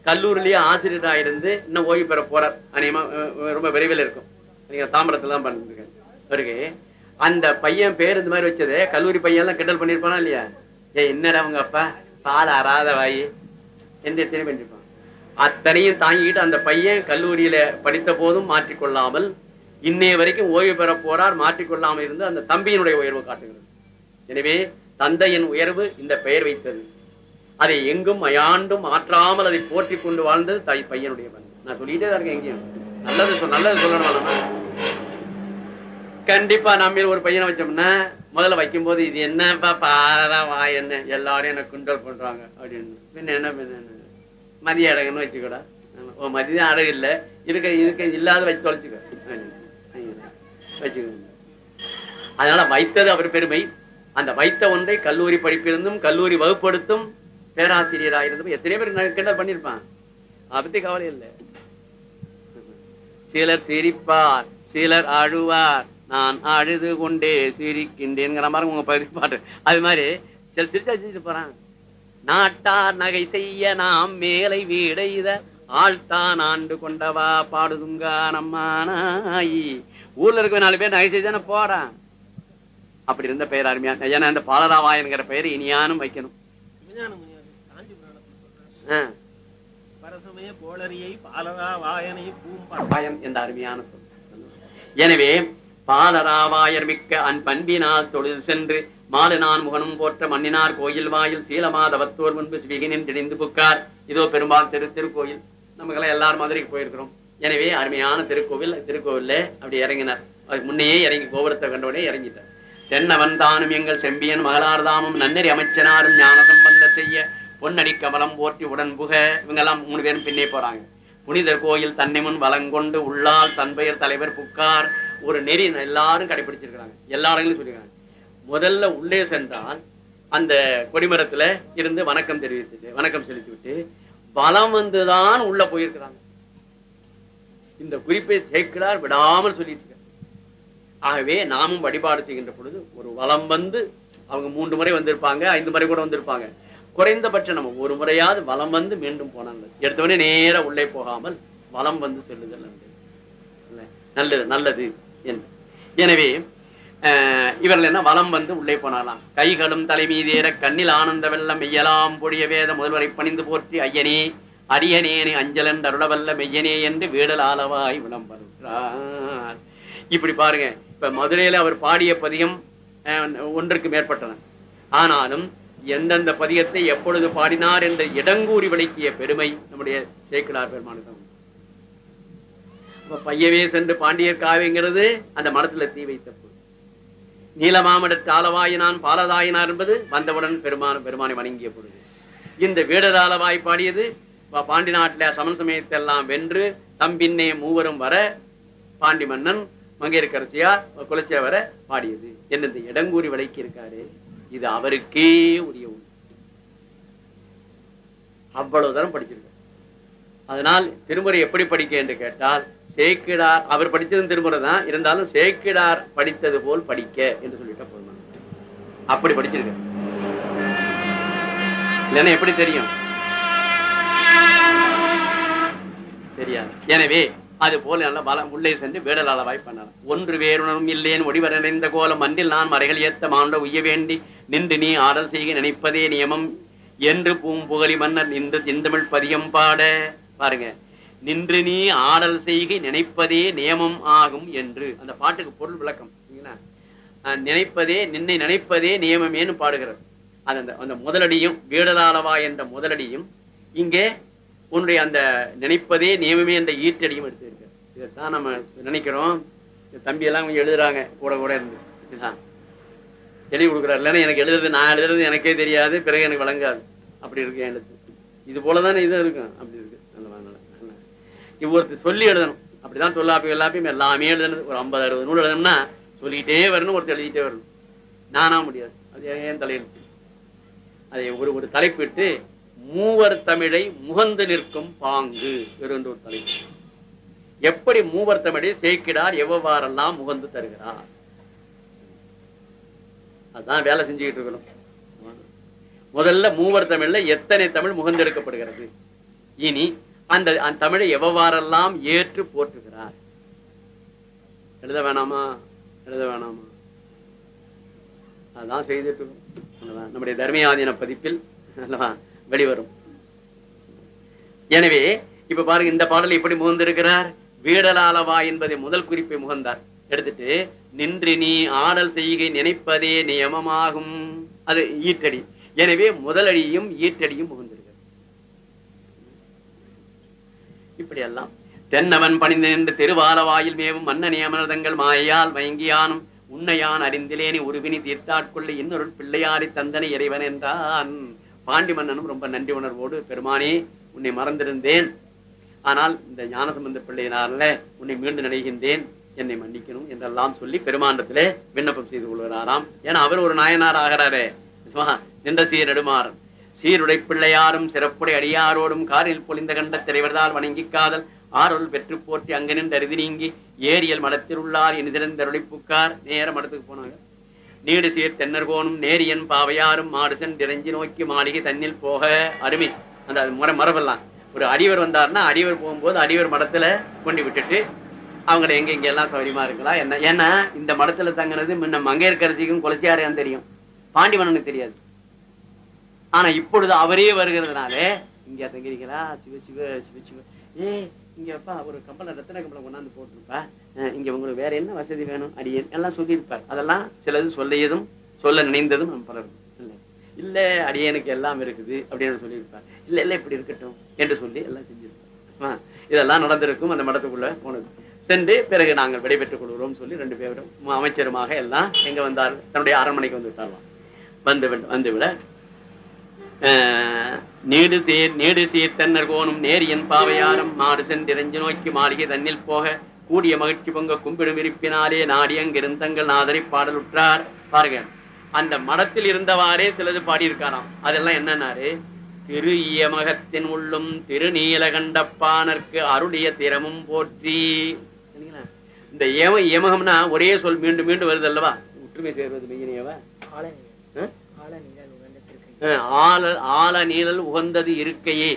கல்லூரிலேயே ஆசிரியராக இருந்து இன்னும் ஓய்வு பெற போறார். அநேகமா ரொம்ப விரைவில் இருக்கும். நீங்க தாம்பரத்துல தான் பண்ணிருக்கேன் அவருக்கு அந்த பையன் பேர் இந்த மாதிரி வச்சது கல்லூரி பையன் எல்லாம் கிண்டல் பண்ணிருப்பானா இல்லையா? ஏ என்னடா உங்க அப்பா? பால் அறாத வாயி. எந்த எத்தனையும் பண்ணிருப்பான் அத்தனையும் தாங்கிட்டு அந்த பையன் கல்லூரியில படித்த போதும் மாற்றிக்கொள்ளாமல் இன்னைய வரைக்கும் ஓய்வு பெற போறார் மாற்றிக்கொள்ளாமல் இருந்து அந்த தம்பியினுடைய உயர்வு காட்டுகிறது. எனவே தந்தையின் உயர்வு இந்த பெயர் வைத்தது. அதை எங்கும் அயாண்டும் மாற்றாமல் அதை போற்றி கொண்டு வாழ்ந்தது தாய் பையனுடைய நான் சொல்லிட்டே தான் இருக்கேன் எங்கேயும். நல்லது நல்லது சொல்லணும் கண்டிப்பா நம்ம ஒரு பையனை வச்சோம்னா முதல்ல வைக்கும் போது இது என்னப்பா பாரதா வா என்ன எல்லாரும் என்ன குண்டல் பண்றாங்க அப்படின்னு. பின்ன என்ன பின்ன மதிய அடகுன்னு வச்சுக்கூடா. ஓ மதியம் அடகு இல்லை. இருக்க இருக்க இல்லாத வச்சு தொலைச்சுக்க. வச்சுக்கோங்க. அதனால வைத்தது அவர் பெருமை. அந்த வைத்த ஒன்றை கல்லூரி படிப்பிருந்தும் கல்லூரி வகுப்படுத்தும் பேராசிரியராயிருந்தும் எத்தனை பேர் ந- கிண்டல் பண்ணிருப்பான் அப்படி கவலை இல்லை. சிலர் சிரிப்பார் சிலர் அழுவார். நான் அழுது கொண்டே சிரிக்கின்றேங்கிற மாதிரி உங்க பகுதி பாட்டு. அது மாதிரி சில சிரிச்சா சிரிச்சு போறான் நாட்டார் நகை செய்ய நாம் மேலை வீடைத ஆழ்த்தான் ஆண்டு கொண்டவா. பாடுதுங்கா நம்மானாயி ஊர்ல இருக்க நாலு பேர் நகை செய்தானே போறான். அப்படி இருந்த பெயர் அருமையா ஏன்னா அந்த பாலராவா என்கிற பெயர் இனியானும் வைக்கணும். எனவே பாலராவாயர் மிக்க அன் பண்பினால் தொழில் சென்று மாலனான் முகனும் போற்ற மன்னினார் கோயில் வாயில் சீலமாதவத்தோர் முன்பு சிவிகினின் திணிந்து புக்கார். இதோ பெரும்பால் திரு திருக்கோயில். நமக்கெல்லாம் எல்லாரும் மதுரைக்கு போயிருக்கிறோம். எனவே அருமையான திருக்கோவில் திருக்கோவில்ல அப்படி இறங்கினார். அதுக்கு முன்னையே இறங்கி கோபுரத்தை கண்டவுடனே இறங்கிட்டார். தென்னவன் தானும் எங்கள் செம்பியன் மகளார்தாமும் நன்னறி அமைச்சனாரும் ஞான சம்பந்த செய்ய பொன்னடி கமலம் போற்றி உடன் புக இவங்கெல்லாம் மூணு பேரும் பின்னே போறாங்க. புனிதர் கோயில் தன்னை முன் வளங்கொண்டு உள்ளால் தன்பெயர் தலைவர் புக்கார். ஒரு நெறி எல்லாரும் கடைபிடிச்சிருக்கிறாங்க. எல்லா இடங்களும் சொல்லிருக்காங்க. முதல்ல உள்ளே சென்றால் அந்த கொடிமரத்துல இருந்து வணக்கம் தெரிவித்துட்டு வணக்கம் செலுத்தி விட்டு பலம் வந்துதான் உள்ள போயிருக்கிறாங்க. இந்த குறிப்பை சேர்க்கிறார் விடாமல் சொல்லிட்டு ஆகவே நாமும் வழிபாடு செய்கின்ற பொழுது ஒரு வளம் வந்து அவங்க மூன்று முறை வந்திருப்பாங்க ஐந்து முறை கூட வந்திருப்பாங்க. குறைந்தபட்சம் நம்ம ஒரு முறையாவது வலம் வந்து மீண்டும் போனாங்க. எடுத்தவொடனே நேரா உள்ளே போகாமல் வலம் வந்து செல்லுதல் நல்லது. நல்லது நல்லது என்று. எனவே இவர்கள் என்ன வளம் வந்து உள்ளே போனாலாம். கைகளும் தலைமீதேற கண்ணில் ஆனந்த வெள்ளம் மெய்யலாம் பொடிய வேத முதல்வரை பணிந்து போற்றி ஐயனே அரியனேனே அஞ்சலன் அருளவல்ல மெய்யனே என்று வீடல் ஆளவாய் விளம்பருகிறார். இப்படி பாருங்க இப்ப மதுரையில அவர் பாடிய பதிகம் அஹ், ஒன்றுக்கு மேற்பட்டன. ஆனாலும் எந்தெந்த பதிகத்தை எப்பொழுது பாடினார் என்ற இடங்கூறி விளக்கிய பெருமை நம்முடைய சேக்கிலார் பெருமானுக்கு பையவே சென்று பாண்டியர் காவிங்கிறது அந்த மனத்துல தீ வைத்த பொருள். நீலமாமடத்து ஆலவாயினான் பாலதாயினார் என்பது வந்தவுடன் பெருமான பெருமானை வணங்கிய பொழுது இந்த வீடராலவாய் பாடியது பாண்டி நாட்டில சமன் சமயத்தை எல்லாம் வென்று தம்பின்னே மூவரும் வர பாண்டி மன்னன் மங்கையர்கரசியார் குலச்சியா வர பாடியது. என்ன இந்த இடங்கூறி விலைக்கு இருக்காரு. இது அவருக்கே உரிய உண்மை அவ்வளவு தரம் படிச்சிருக்காரு. அதனால் திருமுறை எப்படி படிக்க என்று கேட்டால் சேக்கிடார் அவர் படித்ததும் திருமுறை தான் இருந்தாலும் சேக்கிடார் படித்தது போல் படிக்க என்று சொல்லிட்ட போதும் அப்படி படிச்சிருக்க இல்லைன்னா எப்படி தெரியும்? தெரியாது. எனவே அது போல நல்ல பலம் உள்ளே சென்று வேடல் அளவாய் பண்ணலாம். ஒன்று வேறுணரும் இல்லேன் ஒடிவரடைந்த கோலம் அன்றில் நான் மறைகள் ஏத்த மாண்ட உய்ய வேண்டி நின்று நீ ஆடல் செய்க நினைப்பதே நியமம். என்று பூம்புகழி மன்னர் நின்று செந்தமிழ் பதியம் பாட பாருங்க. நின்று நீ ஆடல் செய்கை நினைப்பதே நியமம் ஆகும் என்று. அந்த பாட்டுக்கு பொருள் விளக்கம். நினைப்பதே நின்னை நினைப்பதே நியமமேன்னு பாடுகிறது அது அந்த அந்த முதலடியும் வீடலாளவா என்ற முதலடியும் இங்கே உன்னுடைய அந்த நினைப்பதே நியமமே என்ற ஈட்டடியும் எடுத்திருக்க இதைத்தான் நம்ம நினைக்கிறோம். இந்த தம்பி எல்லாம் கொஞ்சம் எழுதுறாங்க. கூட கூட இருந்து. இதுதான். எழுதி கொடுக்குறாரு. இல்லைன்னா எனக்கு எழுதுறது நான் எழுதுறது எனக்கே தெரியாது. பிறகு எனக்கு விளங்காது. அப்படி இருக்கு எழுத்து. இது போலதானே இது இருக்கும். அப்படி இருக்கு. ஒருத்தர் இவ்வொருத்தர் சொல்லி எழுதணும். அப்படிதான் தொல்லாப்பி எல்லாப்பையும் எல்லாமே எழுதணும். ஒரு ஐம்பது அறுபது நூல் எழுதணும்னா சொல்லிக்கிட்டே வரணும் ஒருத்தர் எழுதிட்டே வரணும். நானா முடியாது. அது ஏன் தலையெழுத்து அதை ஒரு ஒரு தலைப்பு விட்டு மூவர் தமிழை முகந்து நிற்கும் பாங்கு என்று ஒரு தலைப்பு. எப்படி மூவர் தமிழை சேர்க்கிறார் எவ்வாறெல்லாம் முகந்து தருகிறார்? அதான் வேலை செஞ்சுக்கிட்டு இருக்கணும். முதல்ல மூவர் தமிழ்ல எத்தனை தமிழ் முகந்தெடுக்கப்படுகிறது? இனி அந்த அந்த தமிழை எவ்வாறெல்லாம் ஏற்று போற்றுகிறார்? எழுத வேணாமா? எழுத வேணாமா? அதான் செய்துட்டு நம்முடைய தர்மயாதீன பதிப்பில் அல்லவா? வெளிவரும். எனவே இப்ப பாருங்க இந்த பாடல் எப்படி முகந்திருக்கிறார். வீடலாளவா என்பதை முதல் குறிப்பை முகந்தார். எடுத்துட்டு நின்று நீ ஆடல் செய்கை நினைப்பதே நியமமாகும். அது ஈட்டடி எனவே முதலடியும் ஈட்டடியும் முகந்திருக்கிறது இப்படி எல்லாம் தென்னவன் பணிந்து நின்று திருவாலவாயில் மேவும் மன்ன நியமனதங்கள் மாயால் மயங்கியானும் உன்னையான் அறிந்திலேனி உருவினி தீர்த்தாட்கொள்ள இன்னொரு பிள்ளையாரி தந்தனை இறைவன் என்றான். பாண்டி மன்னனும் ரொம்ப நன்றி உணர்வோடு பெருமானே உன்னை மறந்திருந்தேன். ஆனால் இந்த ஞானசம்பந்த பிள்ளையினால உன்னை மீண்டும் நினைகின்றேன். என்னை மன்னிக்கணும் என்றெல்லாம் சொல்லி பெருமாண்டத்திலே விண்ணப்பம் செய்து கொள்கிறாராம். ஏன்னா அவர் ஒரு நாயனார் ஆகிறாரே. நின்ற சீர் நெடுமாறன். சீருடை பிள்ளையாரும் சிறப்புடை அடியாரோடும் காரில் பொழிந்த கண்ட திரைவர்தால் வணங்கி காதல் ஆரோல் பெற்று போற்றி அங்கனின் நின்று அருதி நீங்கி ஏரியல் மடத்தில் உள்ளார் இனிதிறந்தருளை புக்கார். நேர மடத்துக்கு போனாங்க. நீடு சீர் தென்னர்கோனும் நேரியன் பாவையாரும் மாடுசன் சென்றிறஞ்சி நோக்கி மாளிகை தண்ணில் போக அருமை. அந்த அது முறை மரபெல்லாம். ஒரு அடிவர் வந்தாருன்னா அடிவர் போகும்போது அடிவர் மடத்துல கொண்டு விட்டுட்டு அவங்களை எங்க இங்க எல்லாம் சௌரியமா இருக்கலாம். என்ன ஏன்னா இந்த மடத்துல தங்கினது முன்ன மங்கையர்கரசிக்கும் குலச்சியாரையும் தெரியும். பாண்டிவனனுக்கு தெரியாது. ஆனா இப்பொழுது அவரே வருகிறதுனால இங்க தங்கிறீங்களா? சிவ சிவ சிவ சிவ. ஏ இங்கப்பா ஒரு கம்பளம் ரத்தன கம்பளம் கொண்டாந்து போட்டுருப்பா. இங்க உங்களுக்கு வேற என்ன வசதி வேணும்? அடியே எல்லாம் சொல்லியிருப்பார். அதெல்லாம் சிலது சொல்லியதும் சொல்ல நினைந்ததும் நம்ம பலரும். இல்லை. இல்ல அடியனுக்கு எல்லாம் இருக்குது அப்படின்னு சொல்லியிருப்பார். இல்ல இல்ல இப்படி இருக்கட்டும் என்று சொல்லி எல்லாம் செஞ்சிருப்பார். இதெல்லாம் நடந்திருக்கும் அந்த மடத்துக்குள்ள போனது. சென்று பிறகு நாங்கள் விடைபெற்றுக் கொள்கிறோம் சொல்லி ரெண்டு பேரும் அமைச்சருமாக எல்லாம் எங்க வந்தார்? தன்னுடைய அரண்மனைக்கு வந்து விட்டாரலாம் வந்து விட- வந்து விட. ஆஹ், நீடு தீர் நீடு சீர் தன்னர் கோணும் நேரியன் பாவையாரம். மாடு சென்றிரஞ்சு நோக்கி மாளிகை தன்னில் போக கூடிய மகிழ்ச்சி பொங்க கும்பிடும் இருப்பினாலே நாடி அங்கிருந்தங்கள் நாதரை பாடலுற்றார். பாருங்க அந்த மடத்தில் இருந்தவாறே சிலது பாடியிருக்காராம். அதெல்லாம் என்னன்னாரு? திரு இயமகத்தின் உள்ளும் திருநீலகண்டப்பானர்க்கு அருளிய திறமும் போற்றி? இந்த ஏம ஏமகம்னா ஒரே சொல் மீண்டும் மீண்டும் வருது அல்லவா ஒற்றுமை சேர்வது மெய்யினையவா? ஆல நீழல் உகந்தது இருக்கையே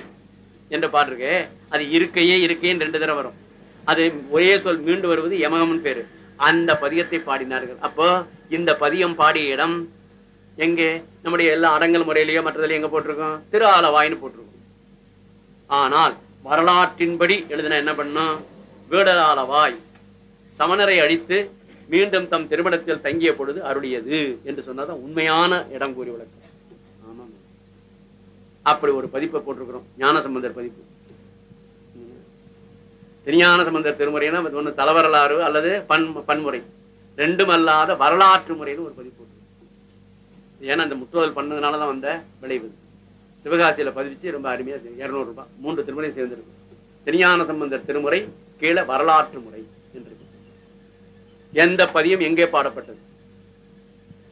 என்ற பாட்டு இருக்கு அது இருக்கையே இருக்கைன்னு ரெண்டு தடவை வரும். அது ஒரே சொல் மீண்டு வருவது யமகம்னு பேரு. அந்த பதியத்தை பாடினார்கள். அப்போ இந்த பதியம் பாடிய இடம் எங்கே? நம்முடைய எல்லா அடங்கல் முறையிலயோ மற்றதுலயோ எங்க போட்டிருக்கோம்? திரு ஆலவாயின்னு போட்டிருக்கோம். ஆனால் வரலாற்றின்படி எழுதின என்ன பண்ணும்? வீடலாலவாய் சமணரை அழித்து மீண்டும் தம் திருமணத்தில் தங்கிய பொழுது அருளியது என்று சொன்னதான் உண்மையான இடம் கூறி விளக்கம். அப்படி ஒரு பதிப்பை போட்டிருக்கிறோம். ஞானசம்பந்தர் பதிப்பு. திருஞான சம்பந்த திருமுறைனா அது ஒண்ணு தலைவரலாறு அல்லது பன் பன்முறை. ரெண்டும் அல்லாத வரலாற்று முறைன்னு ஒரு பதிப்பு ஏன்னா அந்த முத்துவல் பண்ணதுனாலதான் வந்த விளைவு. சிவகாசியில பதிவிச்சு ரொம்ப அருமையா இருநூறு ரூபாய். மூன்று திருமுறை சேர்ந்திருக்கு. திருஞான சம்பந்தர் திருமுறை கீழே வரலாற்று முறை என்று எந்த பதியம் எங்கே பாடப்பட்டது?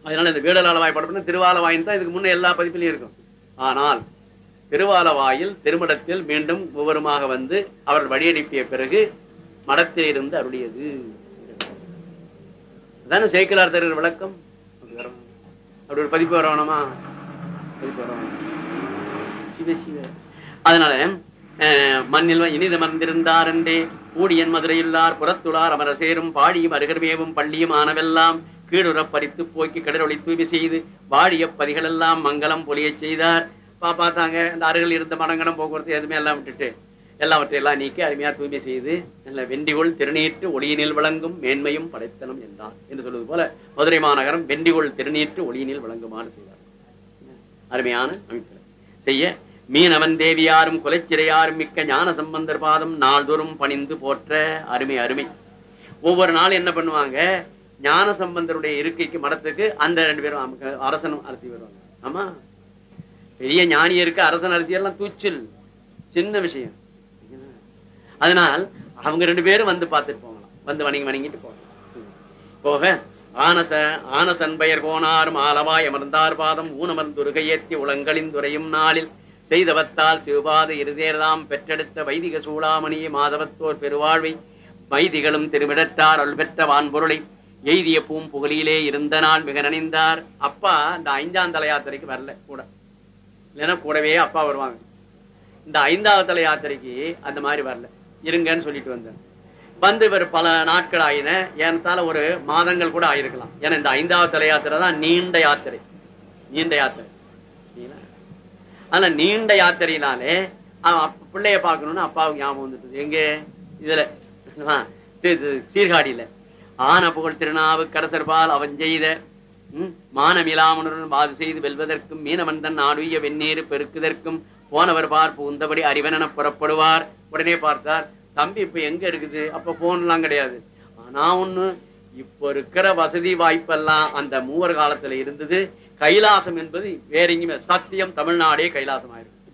அதனால இந்த வீடலாளவாய் பாடப்பட்ட திருவாலவாயின் தான் இதுக்கு முன்ன எல்லா பதிப்பிலையும் இருக்கும். ஆனால் திருவாலவாயில் திருமடத்தில் மீண்டும் விவரமாக வந்து அவர் வழியனுப்பிய பிறகு மடத்தில் இருந்து அருளியது. அதான சேக்கிலார் தருகிற விளக்கம்? அப்படி ஒரு பதிப்பு வரணுமா? பதிப்பு அதனால அஹ், மண்ணில் இனிது மறந்திருந்தார் என்றே ஊடியன் மதுரையுள்ளார் புறத்துளார் அமர சேரும் பாடியும் அருகர்மேவும் பள்ளியும் ஆனவெல்லாம் கீழுறப் பறித்து போக்கி கடலொளி தூய்மை செய்து வாடிய பதிகளெல்லாம் மங்களம் பொலியச் செய்தார். பார்த்தாங்க இந்த அருகில் இருந்த மடங்கடம் போக்குவரத்து எதுவுமே எல்லாம் விட்டுட்டு எல்லாவற்றையெல்லாம் நீக்கி அருமையா தூய்மை செய்து நல்ல வெண்டிகொள் திருநீற்று ஒளியினில் விளங்கும் மேன்மையும் படைத்தனம் என்றார் என்று சொல்வது போல மதுரை மாநகரம் வெண்டிகொள் திருநீற்று ஒளியினில் விளங்குமாறு செய்தார். அருமையான அமைப்பில் செய்ய மீனவன் தேவியாரும் குலைச்சிறையாரும் மிக்க ஞான சம்பந்தர் பாதம் நாள்தோறும் பணிந்து போற்ற அருமை அருமை. ஒவ்வொரு நாள் என்ன பண்ணுவாங்க? ஞான சம்பந்தருடைய இருக்கைக்கு மடத்துக்கு அந்த ரெண்டு பேரும் அரசனும் அரசி வருவாங்க. ஆமா? பெரிய ஞானியருக்கு அரசன் அரசி தூச்சில். சின்ன விஷயம். அதனால் அவங்க ரெண்டு பேரும் வந்து பார்த்துட்டு போகலாம். வந்து வணங்கி வணங்கிட்டு போகலாம். போக ஆனத ஆனதன் பெயர் கோனார் மாலவாய் அமர்ந்தார் பாதம் ஊனமர்ந்துருகையேத்தி உளங்களிந்துரையும் நாளில். செய்தவத்தால் சிவபாத இருதேர்தாம் பெற்றெடுத்த வைதிக சூடாமணியை மாதவத்தோர் பெருவாழ்வை. வைதிகளும் திருமிடத்தார் அருள் பெற்ற வான்பொருளை. எய்திய பூம் புகழிலே இருந்த நாள் மிக நினைந்தார். அப்பா இந்த ஐந்தாம் தலையாத்திரைக்கு வரல கூட. இல்லைன்னா கூடவே அப்பா வருவாங்க. இந்த ஐந்தாவது தலை யாத்திரைக்கு அந்த மாதிரி வரல. இருங்கன்னு சொல்லிட்டு வந்தேன். வந்து இவர் பல நாட்கள் ஆயின. ஏனத்தால ஒரு மாதங்கள் கூட ஆயிருக்கலாம். ஏன்னா இந்த ஐந்தாவது தலை யாத்திரை தான் நீண்ட யாத்திரை. நீண்ட யாத்திரை. ஆனா நீண்ட யாத்திரையினாலே அவன் பிள்ளைய பார்க்கணும்னு அப்பாவுக்கு ஞாபகம் வந்துட்டு எங்க? இதுல. சீர்காடியில ஆன புகழ் திருநாவு கரசர்பால் அவன் செய்த மானமிலாமனுடன் வாது செய்து வெல்வதற்கும் மீனவந்தன் நாடுய வெந்நீர் பெருக்குதற்கும் போனவர் பார் பூந்தபடி அறிவனென புறப்படுவார். உடனே பார்த்தார் தம்பி இப்ப எங்க இருக்குது? அப்ப போன்லாம் கிடையாது. ஆனா ஒண்ணு இப்ப இருக்கிற வசதி வாய்ப்பெல்லாம் அந்த மூவர் காலத்துல இருந்தது. கைலாசம் என்பது வேற எங்குமே சத்தியம் தமிழ்நாடே கைலாசம் ஆயிருக்கு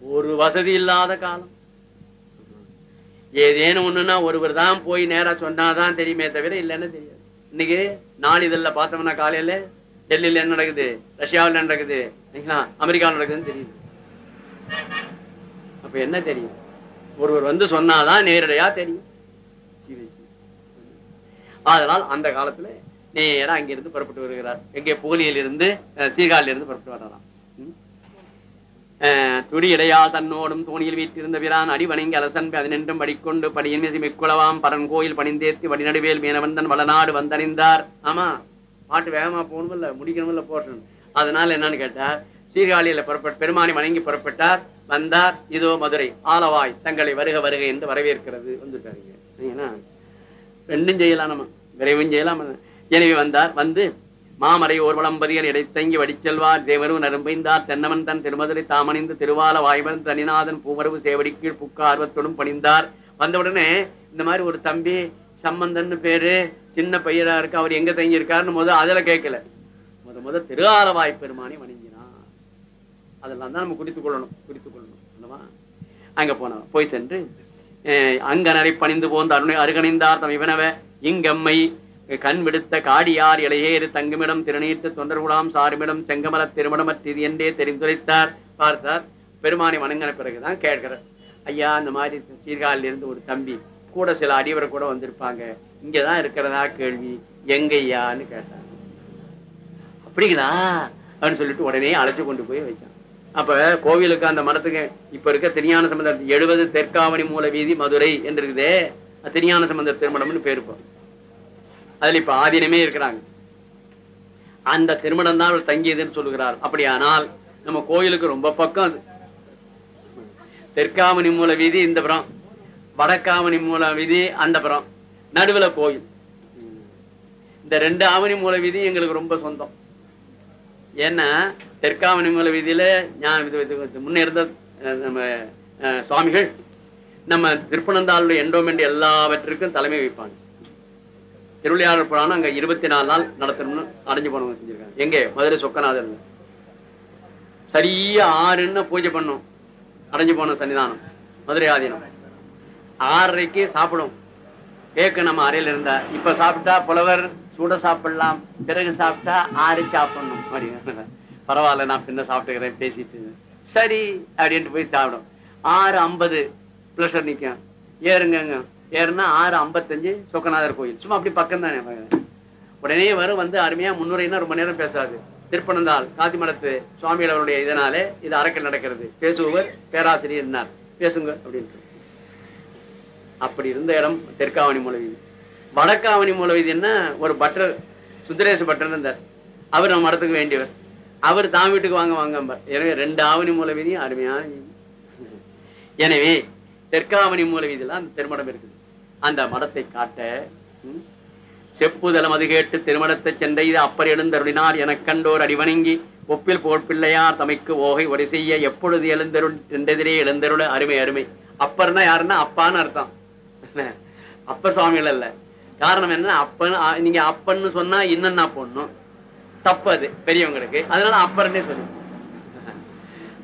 ஒரு வசதி இல்லாத காலம். ஏதேனும் ஒண்ணுன்னா ஒருவர் தான் போய் நேரா சொன்னாதான் தெரியுமே தவிர இல்லைன்னு தெரியாது. இன்னைக்கு நாளிதழ்ல பார்த்தோம்னா காலையில டெல்லியில என்ன நடக்குது? ரஷ்யாவில் என்ன நடக்குது? அமெரிக்காவில் நடக்குதுன்னு தெரியுது. அப்ப என்ன தெரியும்? ஒருவர் வந்து சொன்னாதான் நேரடியா தெரியும். அதனால் அந்த காலத்துல நேரா அங்கிருந்து புறப்பட்டு வருகிறார். எங்கே புகழியில் இருந்து சீர்காழில இருந்து புறப்பட்டு வரலாம் துடி அஹ், தன்னோடும் தோணியில் வீட்டிருந்த பிரான் அடிவணங்கி அலசன் பதினென்றும் படிக்கொண்டு படியின் மீது மிக்குளவாம் பரன் கோயில் பணிந்தேத்தி வடிநடுவேல் மீனவந்தன் வளநாடு வந்தறிந்தார் ஆமா பாட்டு வேகமா போகணுமில்ல முடிக்கணுமில்ல போட்டணும் அதனால என்னன்னு கேட்டார் சீர்காழியில புறப்பட்டு பெருமானி வணங்கி புறப்பட்டார் வந்தார் இதோ மதுரை ஆலவாய் தங்களை வருக வருக என்று வரவேற்கிறது வந்துட்டாருங்க. ரெண்டும் செய்யலாம் நம்ம விரைவும் செய்யலாம். எனவே வந்தார் வந்து மாமரை ஓர்வளம் பதிகள் இடைத்தங்கி வடிச்செல்வார் தேவரு நரும்பைந்தார் தென்னவன் தன் திருமதுரை தாமணிந்து திருவால வாய்வன் தனிநாதன் பூமரவு சேவடி கீழ் புக்க ஆர்வத்துடன் பணிந்தார். வந்தவுடனே இந்த மாதிரி ஒரு தம்பி சம்பந்தன்னு பேரு சின்ன பையரா இருக்கு அவர் எங்க தங்கி இருக்காருன்னு முத அதுல கேட்கல முத முத திருவால பெருமானி வணங்கினான். அதெல்லாம் தான் நம்ம குறித்துக் கொள்ளணும் குறித்துக் கொள்ளணும் அங்க போனோம் போய் சென்று அஹ், அங்கனரை பணிந்து போந்த அருணை அருகணிந்தார் தம் இவனவ இங்கம்மை கண் விடுத்த காடியார் இளையேறு தங்குமிடம் திருநீர்த்து தொண்டர்குலாம் சாருமிடம் செங்கமல திருமணமற்றது என்றே தெரிந்துரைத்தார். பார்த்தார் பெருமானை வணங்கின பிறகுதான் கேட்கிறார். ஐயா இந்த மாதிரி சீர்காழில இருந்து ஒரு தம்பி கூட சில அடிவரை கூட வந்திருப்பாங்க. இங்கதான் இருக்கிறதா கேள்வி. எங்கய்யான்னு கேட்டார். அப்படிங்களா? அப்படின்னு சொல்லிட்டு உடனே அழைச்சு கொண்டு போய் வைச்சான் அப்ப கோவிலுக்கு அந்த மரத்துக்கு இப்ப இருக்க திருஞான சம்பந்தம் எழுபது தெற்காவணி மூல வீதி மதுரை என்று இருக்குதே திருஞான சம்பந்த திருமணம்னு பேருப்போம் அதுல இப்ப ஆதீனமே இருக்கிறாங்க. அந்த திருமணம் தான் அவள் தங்கியதுன்னு சொல்லுகிறார் அப்படியானால் நம்ம கோயிலுக்கு ரொம்ப பக்கம் அது. தெற்காமணி மூல வீதி இந்த புறம். வடக்காமணி மூல வீதி அந்த புறம். நடுவுல கோயில். இந்த ரெண்டு ஆவணி மூல வீதி எங்களுக்கு ரொம்ப சொந்தம். ஏன்னா தெற்காவணி மூல வீதியில ஞான முன்ன இருந்த அஹ், நம்ம அஹ், சுவாமிகள் நம்ம திருப்பனந்தாளுடைய எண்டோமெண்ட் எல்லாவற்றிற்கும் தலைமை வைப்பாங்க திருவிளையாடல் புராணம் அங்க இருபத்தி நாலு நாள் நடத்தணும்னு அடைஞ்சு போனவங்க செஞ்சிருக்காங்க. எங்க? மதுரை சொக்கநாதர் சரியா ஆறுன்னு பூஜை பண்ணும் அடைஞ்சு போன சன்னிதானம். மதுரை ஆதீனம். ஆறரைக்கு சாப்பிடும். கேக்கு நம்ம அறையில இருந்தா இப்ப சாப்பிட்டா புலவர் சூட சாப்பிடலாம் பிறகு சாப்பிட்டா ஆறு சாப்பிடணும். அப்படின்னு பரவாயில்ல நான் பின்ன சாப்பிட்டுக்கிறேன் பேசிட்டு. சரி அப்படின்ட்டு போய் சாப்பிடும். ஆறு ஐம்பது பிளஷர் நிற்கும் ஏறுங்க ஏறுனா ஆறு ஐம்பத்தஞ்சு சொக்கநாதர் கோயில். சும்மா அப்படி பக்கம் தானே உடனே வரும் வந்து அருமையா முன்னுரைன்னா ரொம்ப நேரம் பேசாது. திருப்பனந்தாள் காந்திமடத்து சுவாமிகள் அவருடைய இதனாலே இது அரக்கில் நடக்கிறது. பேசுபவர் பேராசிரியர் பேசுங்க அப்படின்ட்டு. அப்படி இருந்த இடம் தெற்காவணி மூலவீதி வடக்காவணி மூலவீதி என்ன? ஒரு பட்டர் சுந்தரேச பட்டர் இருந்தார். அவர் நம்ம மடத்துக்கு வேண்டியவர். அவர் தான் வீட்டுக்கு வாங்க வாங்க எனவே ரெண்டு ஆவணி மூலவீதியும் அருமையான எனவே தெற்காவணி மூல அந்த திருமணம் இருக்குது. அந்த மடத்தை காட்ட ம், செப்புதல மது கேட்டு திருமணத்தை சென்ற இது அப்பர் எழுந்தருளினார் எனக் கண்டோர் அடிவணங்கி ஒப்பில் போட்பிள்ளையார் தமைக்கு ஓகை ஒடை செய்ய எப்பொழுது எழுந்தருள் சென்றதிலே எழுந்தருள அருமை அருமை. அப்பர்னா யாருன்னா அப்பான்னு அர்த்தம். அப்ப அப்பர் சுவாமிகள் அல்ல. காரணம் என்ன? அப்பன் நீங்க அப்பன்னு சொன்னா என்னன்னா பொண்ணும். தப்பு அது பெரியவங்களுக்கு. அதனால அப்பர்னே சொல்லு.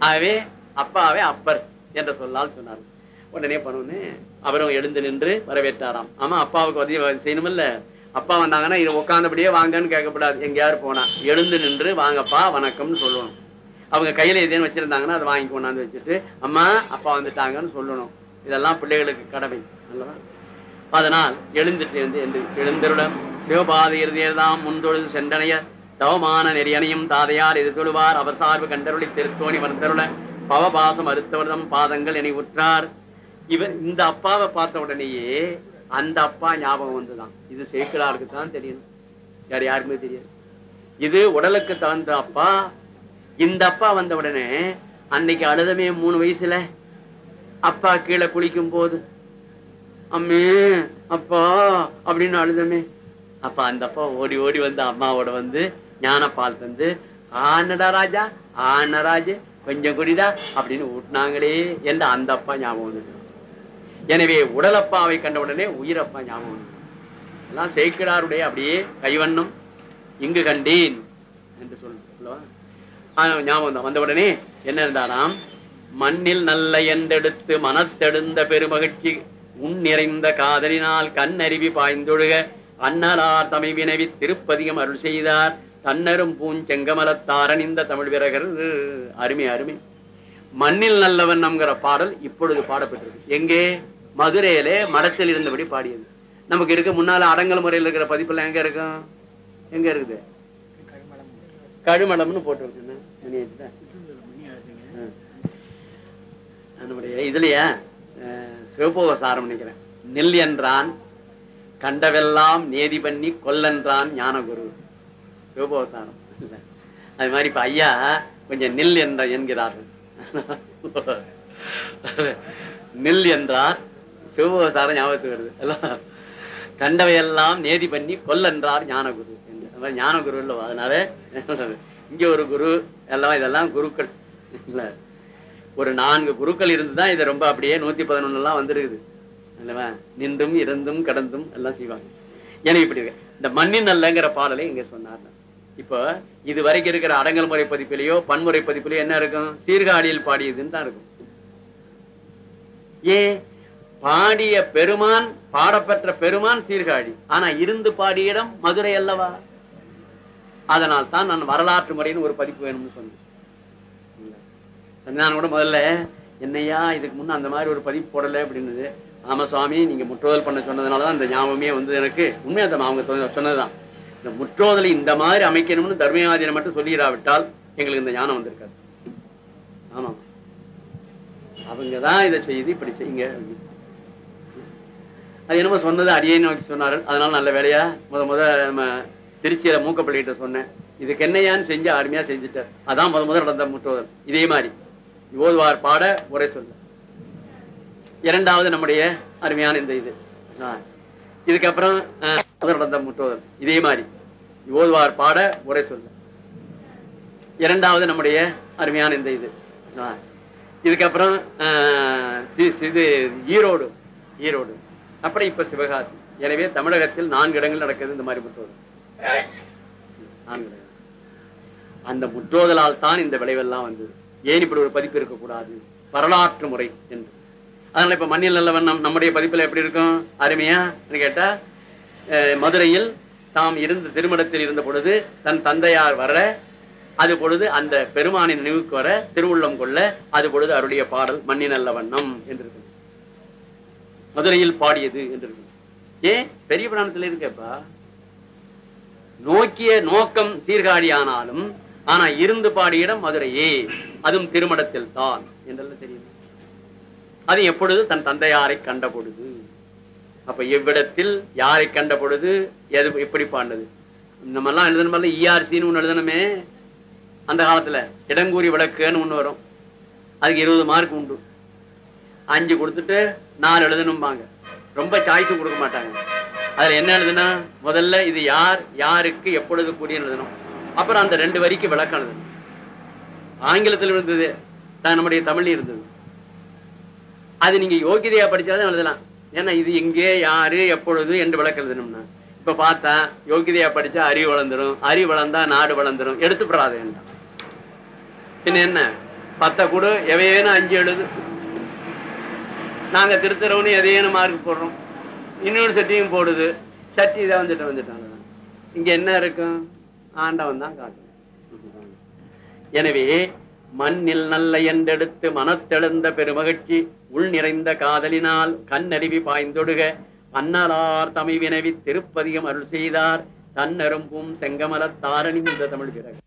ஆகவே அப்பாவே அப்பர் என்ற சொல்லால் சொன்னார். உடனே பண்ணுன்னு அவரும் எழுந்து நின்று வரவேற்றாராம். ஆமா அப்பாவுக்கு உதவி செய்யணுமில்ல. அப்பா வந்தாங்கன்னா இது உட்காந்தபடியே வாங்கன்னு கேட்கக்கூடாது எங்கேயாரு போனா. எழுந்து நின்று வாங்கப்பா வணக்கம்னு சொல்லணும். அவங்க கையில எதேன்னு வச்சிருந்தாங்கன்னா அதை வாங்கி கொண்டாந்து வச்சுட்டு அம்மா அப்பா வந்துட்டாங்கன்னு சொல்லணும். இதெல்லாம் பிள்ளைகளுக்கு கடமை அல்லவா? அதனால் எழுந்துட்டு இருந்து என்று எழுந்தருடன் சிவபாத இறுதியர்தாம் முன்தொழுது சென்றனைய. தவமான நெறியனையும் தாதையார் எது தொழுவார்? அவர் சார்பு கண்டருளி திருத்தோணி வந்தருள. பவபாசம் அறுத்தவர்தம் பாதங்கள் என்னை உற்றார். இவன் இந்த அப்பாவை பார்த்த உடனேயே அந்த அப்பா ஞாபகம் வந்துதான். இது சேக்கலாருக்கு தான் தெரியணும் வேற யாருக்குமே தெரியாது. இது உடலுக்கு தகுந்த அப்பா. இந்த அப்பா வந்த உடனே அன்னைக்கு அழுதமே மூணு வயசுல. அப்பா கீழே குளிக்கும் போது அம்மே அப்பா அப்படின்னு அழுதமே. அப்ப அந்த அப்பா ஓடி ஓடி வந்து அம்மாவோட வந்து ஞானப்பால் தந்து ஆனடா ராஜா? ஆன ராஜே? கொஞ்சம் குடிதா அப்படின்னு ஊட்டினாங்களே என்று அந்த அப்பா ஞாபகம் வந்து எனவே உடலப்பாவை கண்ட உடனே உயிரப்பா ஞாபகம் எல்லாம் சேக்கிடாருடைய அப்படியே கைவண்ணம் இங்கு கண்டேன் என்று சொல்லுவா ஞாபகம் தான் வந்த உடனே என்ன இருந்தாராம்? மண்ணில் நல்ல எந்தெடுத்து மனத்தெடுந்த பெருமகிழ்ச்சி உன் நிறைந்த காதலினால் கண்ணருவி பாய்ந்தொழுக அன்னலார் தமை வினவி திருப்பதிகம் அருள் செய்தார் தன்னரும் பூஞ்செங்கமலத்தாரன் இந்த தமிழ் வீரகர். அருமை அருமை. மண்ணில் நல்லவன் நம்கிற பாடல் இப்பொழுது பாடப்பட்டிருக்கு. எங்கே? மதுரையிலே மரத்தில் இருந்தபடி பாடியது. நமக்கு இருக்க முன்னால அடங்கல் முறையில் இருக்கிற பதிப்புல எங்க இருக்கும் எங்க இருக்குது? கழுமடம்னு போட்டு இருக்குன்னு நம்முடைய இதுலயா நினைக்கிறேன் நெல் என்றான் கண்டவெல்லாம் நேதி பண்ணி கொல்லன்றான் ஞானகுரு. சிவபோக சாரம் அது மாதிரி இப்ப ஐயா கொஞ்சம் நெல் என்ற என்கிறார்கள். [LAUGHS] நெல் என்றார் சிவபோசாரம் ஞாபகத்துக்கு வருது? எல்லாம் கண்டவையெல்லாம் நேதி பண்ணி கொல்லன்றார் ஞானகுரு என்று. அது மாதிரி ஞானகுரு இல்லவா அதனால இங்க ஒரு குரு எல்லாம் இதெல்லாம் குருக்கள். இல்ல. ஒரு நான்கு குருக்கள் இருந்துதான் இதை ரொம்ப அப்படியே நூத்தி பதினொன்னு எல்லாம் வந்திருக்குது. அல்லவா நின்றும் இருந்தும் கடந்தும் எல்லாம் செய்வாங்க. எனக்கு இப்படி இந்த மண்ணின் நல்லங்கிற பாடலை இங்க சொன்னார். இப்போ இது வரைக்கும் இருக்கிற அடங்கல் முறை பதிப்பிலேயோ பன்முறை பதிப்பிலேயோ என்ன இருக்கும்? சீர்காழியில் பாடியதுன்னு தான் இருக்கும். ஏன்? பாடிய பெருமான் பாடப்பெற்ற பெருமான் சீர்காழி. ஆனா இருந்து பாடிய இடம் மதுரை அல்லவா? அதனால் தான் நான் வரலாற்று முறைன்னு ஒரு பதிப்பு வேணும்னு சொன்னேன். நான் கூட முதல்ல என்னையா இதுக்கு முன்ன அந்த மாதிரி ஒரு பதிப்பு போடல அப்படின்னது. ஆமா சுவாமி நீங்க முற்றோதல் பண்ண சொன்னதுனாலதான் இந்த ஞாபகமே வந்து எனக்கு. உண்மையா தான் அவங்க சொன்ன- சொன்னதுதான். இந்த முற்றோதலை இந்த மாதிரி அமைக்கணும்னு தர்மயாதினை மட்டும் சொல்லிடாவிட்டால் எங்களுக்கு இந்த ஞானம் வந்திருக்காது. ஆமா அவங்கதான் இதை செய்து இப்படி செய்யுங்க. அது என்னமோ சொன்னது அடியே நோக்கி சொன்னாரு அதனால நல்ல வேலையா? முத முத நம்ம திருச்சியில மூக்கப்பள்ளிகிட்ட சொன்னேன். இதுக்கு என்னையான்னு செஞ்சு அருமையா செஞ்சுட்டார். அதான் முத முதல் நடந்த முற்றோதல். இதே மாதிரி. ஓதுவார் பாட உரை சொல்ல. இரண்டாவது நம்முடைய அருமையான இந்த இது. இதுக்கப்புறம் முதல் நடந்த முற்றோதல். இதே மாதிரி. ஓதுவார் பாட உரை சொல்ல. இரண்டாவது நம்முடைய அருமையான இந்த இது. இதுக்கப்புறம் இது ஈரோடு. ஈரோடு. அப்புறம் இப்ப சிவகாசி. எனவே தமிழகத்தில் நான்கு இடங்கள் நடக்கிறது இந்த மாதிரி முற்றோதல். அந்த முற்றோதலால் தான் இந்த விளைவெல்லாம் வந்தது ஏன் இப்படி ஒரு பதிப்பு இருக்கக்கூடாது? வரலாற்று முறை என்று. அதனால இப்ப மண்ணில் நல்லவன் நம் நம்முடைய பதிப்புல எப்படி இருக்கும்? அருமையா? கேட்டா அஹ், மதுரையில் தாம் இருந்த திருமணத்தில் இருந்த பொழுது தன் தந்தையார் வர அது பொழுது அந்த பெருமானின் நினைவுக்கு வர திருவுள்ளம் கொள்ள அது பொழுது அவருடைய பாடல் மண்ணின் நல்ல வண்ணம் என்று மதுரையில் பாடியது என்று ஏன்? பெரிய புராணத்தில் இருக்கப்பா. நோக்கிய நோக்கம் சீர்காழி ஆனாலும் ஆனா இருந்து பாடிய இடம் மதுரையே. அதுவும் திருமணத்தில் தான் என்றெல்லாம் தெரியும் அது எப்பொழுது? தன் தந்தையாரை கண்ட பொழுது. அப்ப எவ்விடத்தில் யாரை கண்ட பொழுது? எது எப்படி பாண்டது நம்ம எல்லாம் எழுதணும் இஆர்சின்னு ஒண்ணு எழுதணுமே. அந்த காலத்துல. இடங்கூறி விளக்குன்னு ஒண்ணு வரும். அதுக்கு இருபது மார்க் உண்டு. அஞ்சு கொடுத்துட்டு நாலு எழுதணும்பாங்க. ரொம்ப சாய்ஸ் கொடுக்க மாட்டாங்க. அதுல என்ன எழுதுனா முதல்ல இது யார் யாருக்கு எப்பொழுது கூடிய எழுதணும். அப்புறம் அந்த ரெண்டு வரிக்கு விளக்கம் எழுதணும். ஆங்கிலத்தில் இருந்தது நம்முடைய தமிழ் இருந்தது. அது நீங்க யோகிதையா படிச்சாதான் எழுதலாம். ஏன்னா இது எங்கே யாரு எப்பொழுது என்று விளக்கம் எழுதணும்னா இப்ப பார்த்தா யோகிதையா படிச்சா அறிவு வளர்ந்துரும். அறிவு வளர்ந்தா நாடு வளர்ந்துரும். எடுத்துப்படாது என்ன? பத்த கூட எவையேனும் அஞ்சு எழுது. நாங்க திருத்தரவுன்னு எதையான மார்க் போடுறோம். இன்னொரு சட்டியும் போடுது. சட்டி இதை வந்துட்டு வந்துட்டாங்க இங்க என்ன இருக்கும் ஆண்டவன் தான் காட்டும் எனவே மண்ணில் நல்ல என்றெடுத்து மனத்தெழுந்த பெருமகிழ்ச்சி உள் நிறைந்த காதலினால் கண்ணருவி பாய்ந்தொடுக. அன்னலார் தமிழ் வினவி திருப்பதிகம் அருள் செய்தார். தன்னரும்பும் செங்கமல தாரணி இந்த தமிழ் பிறகு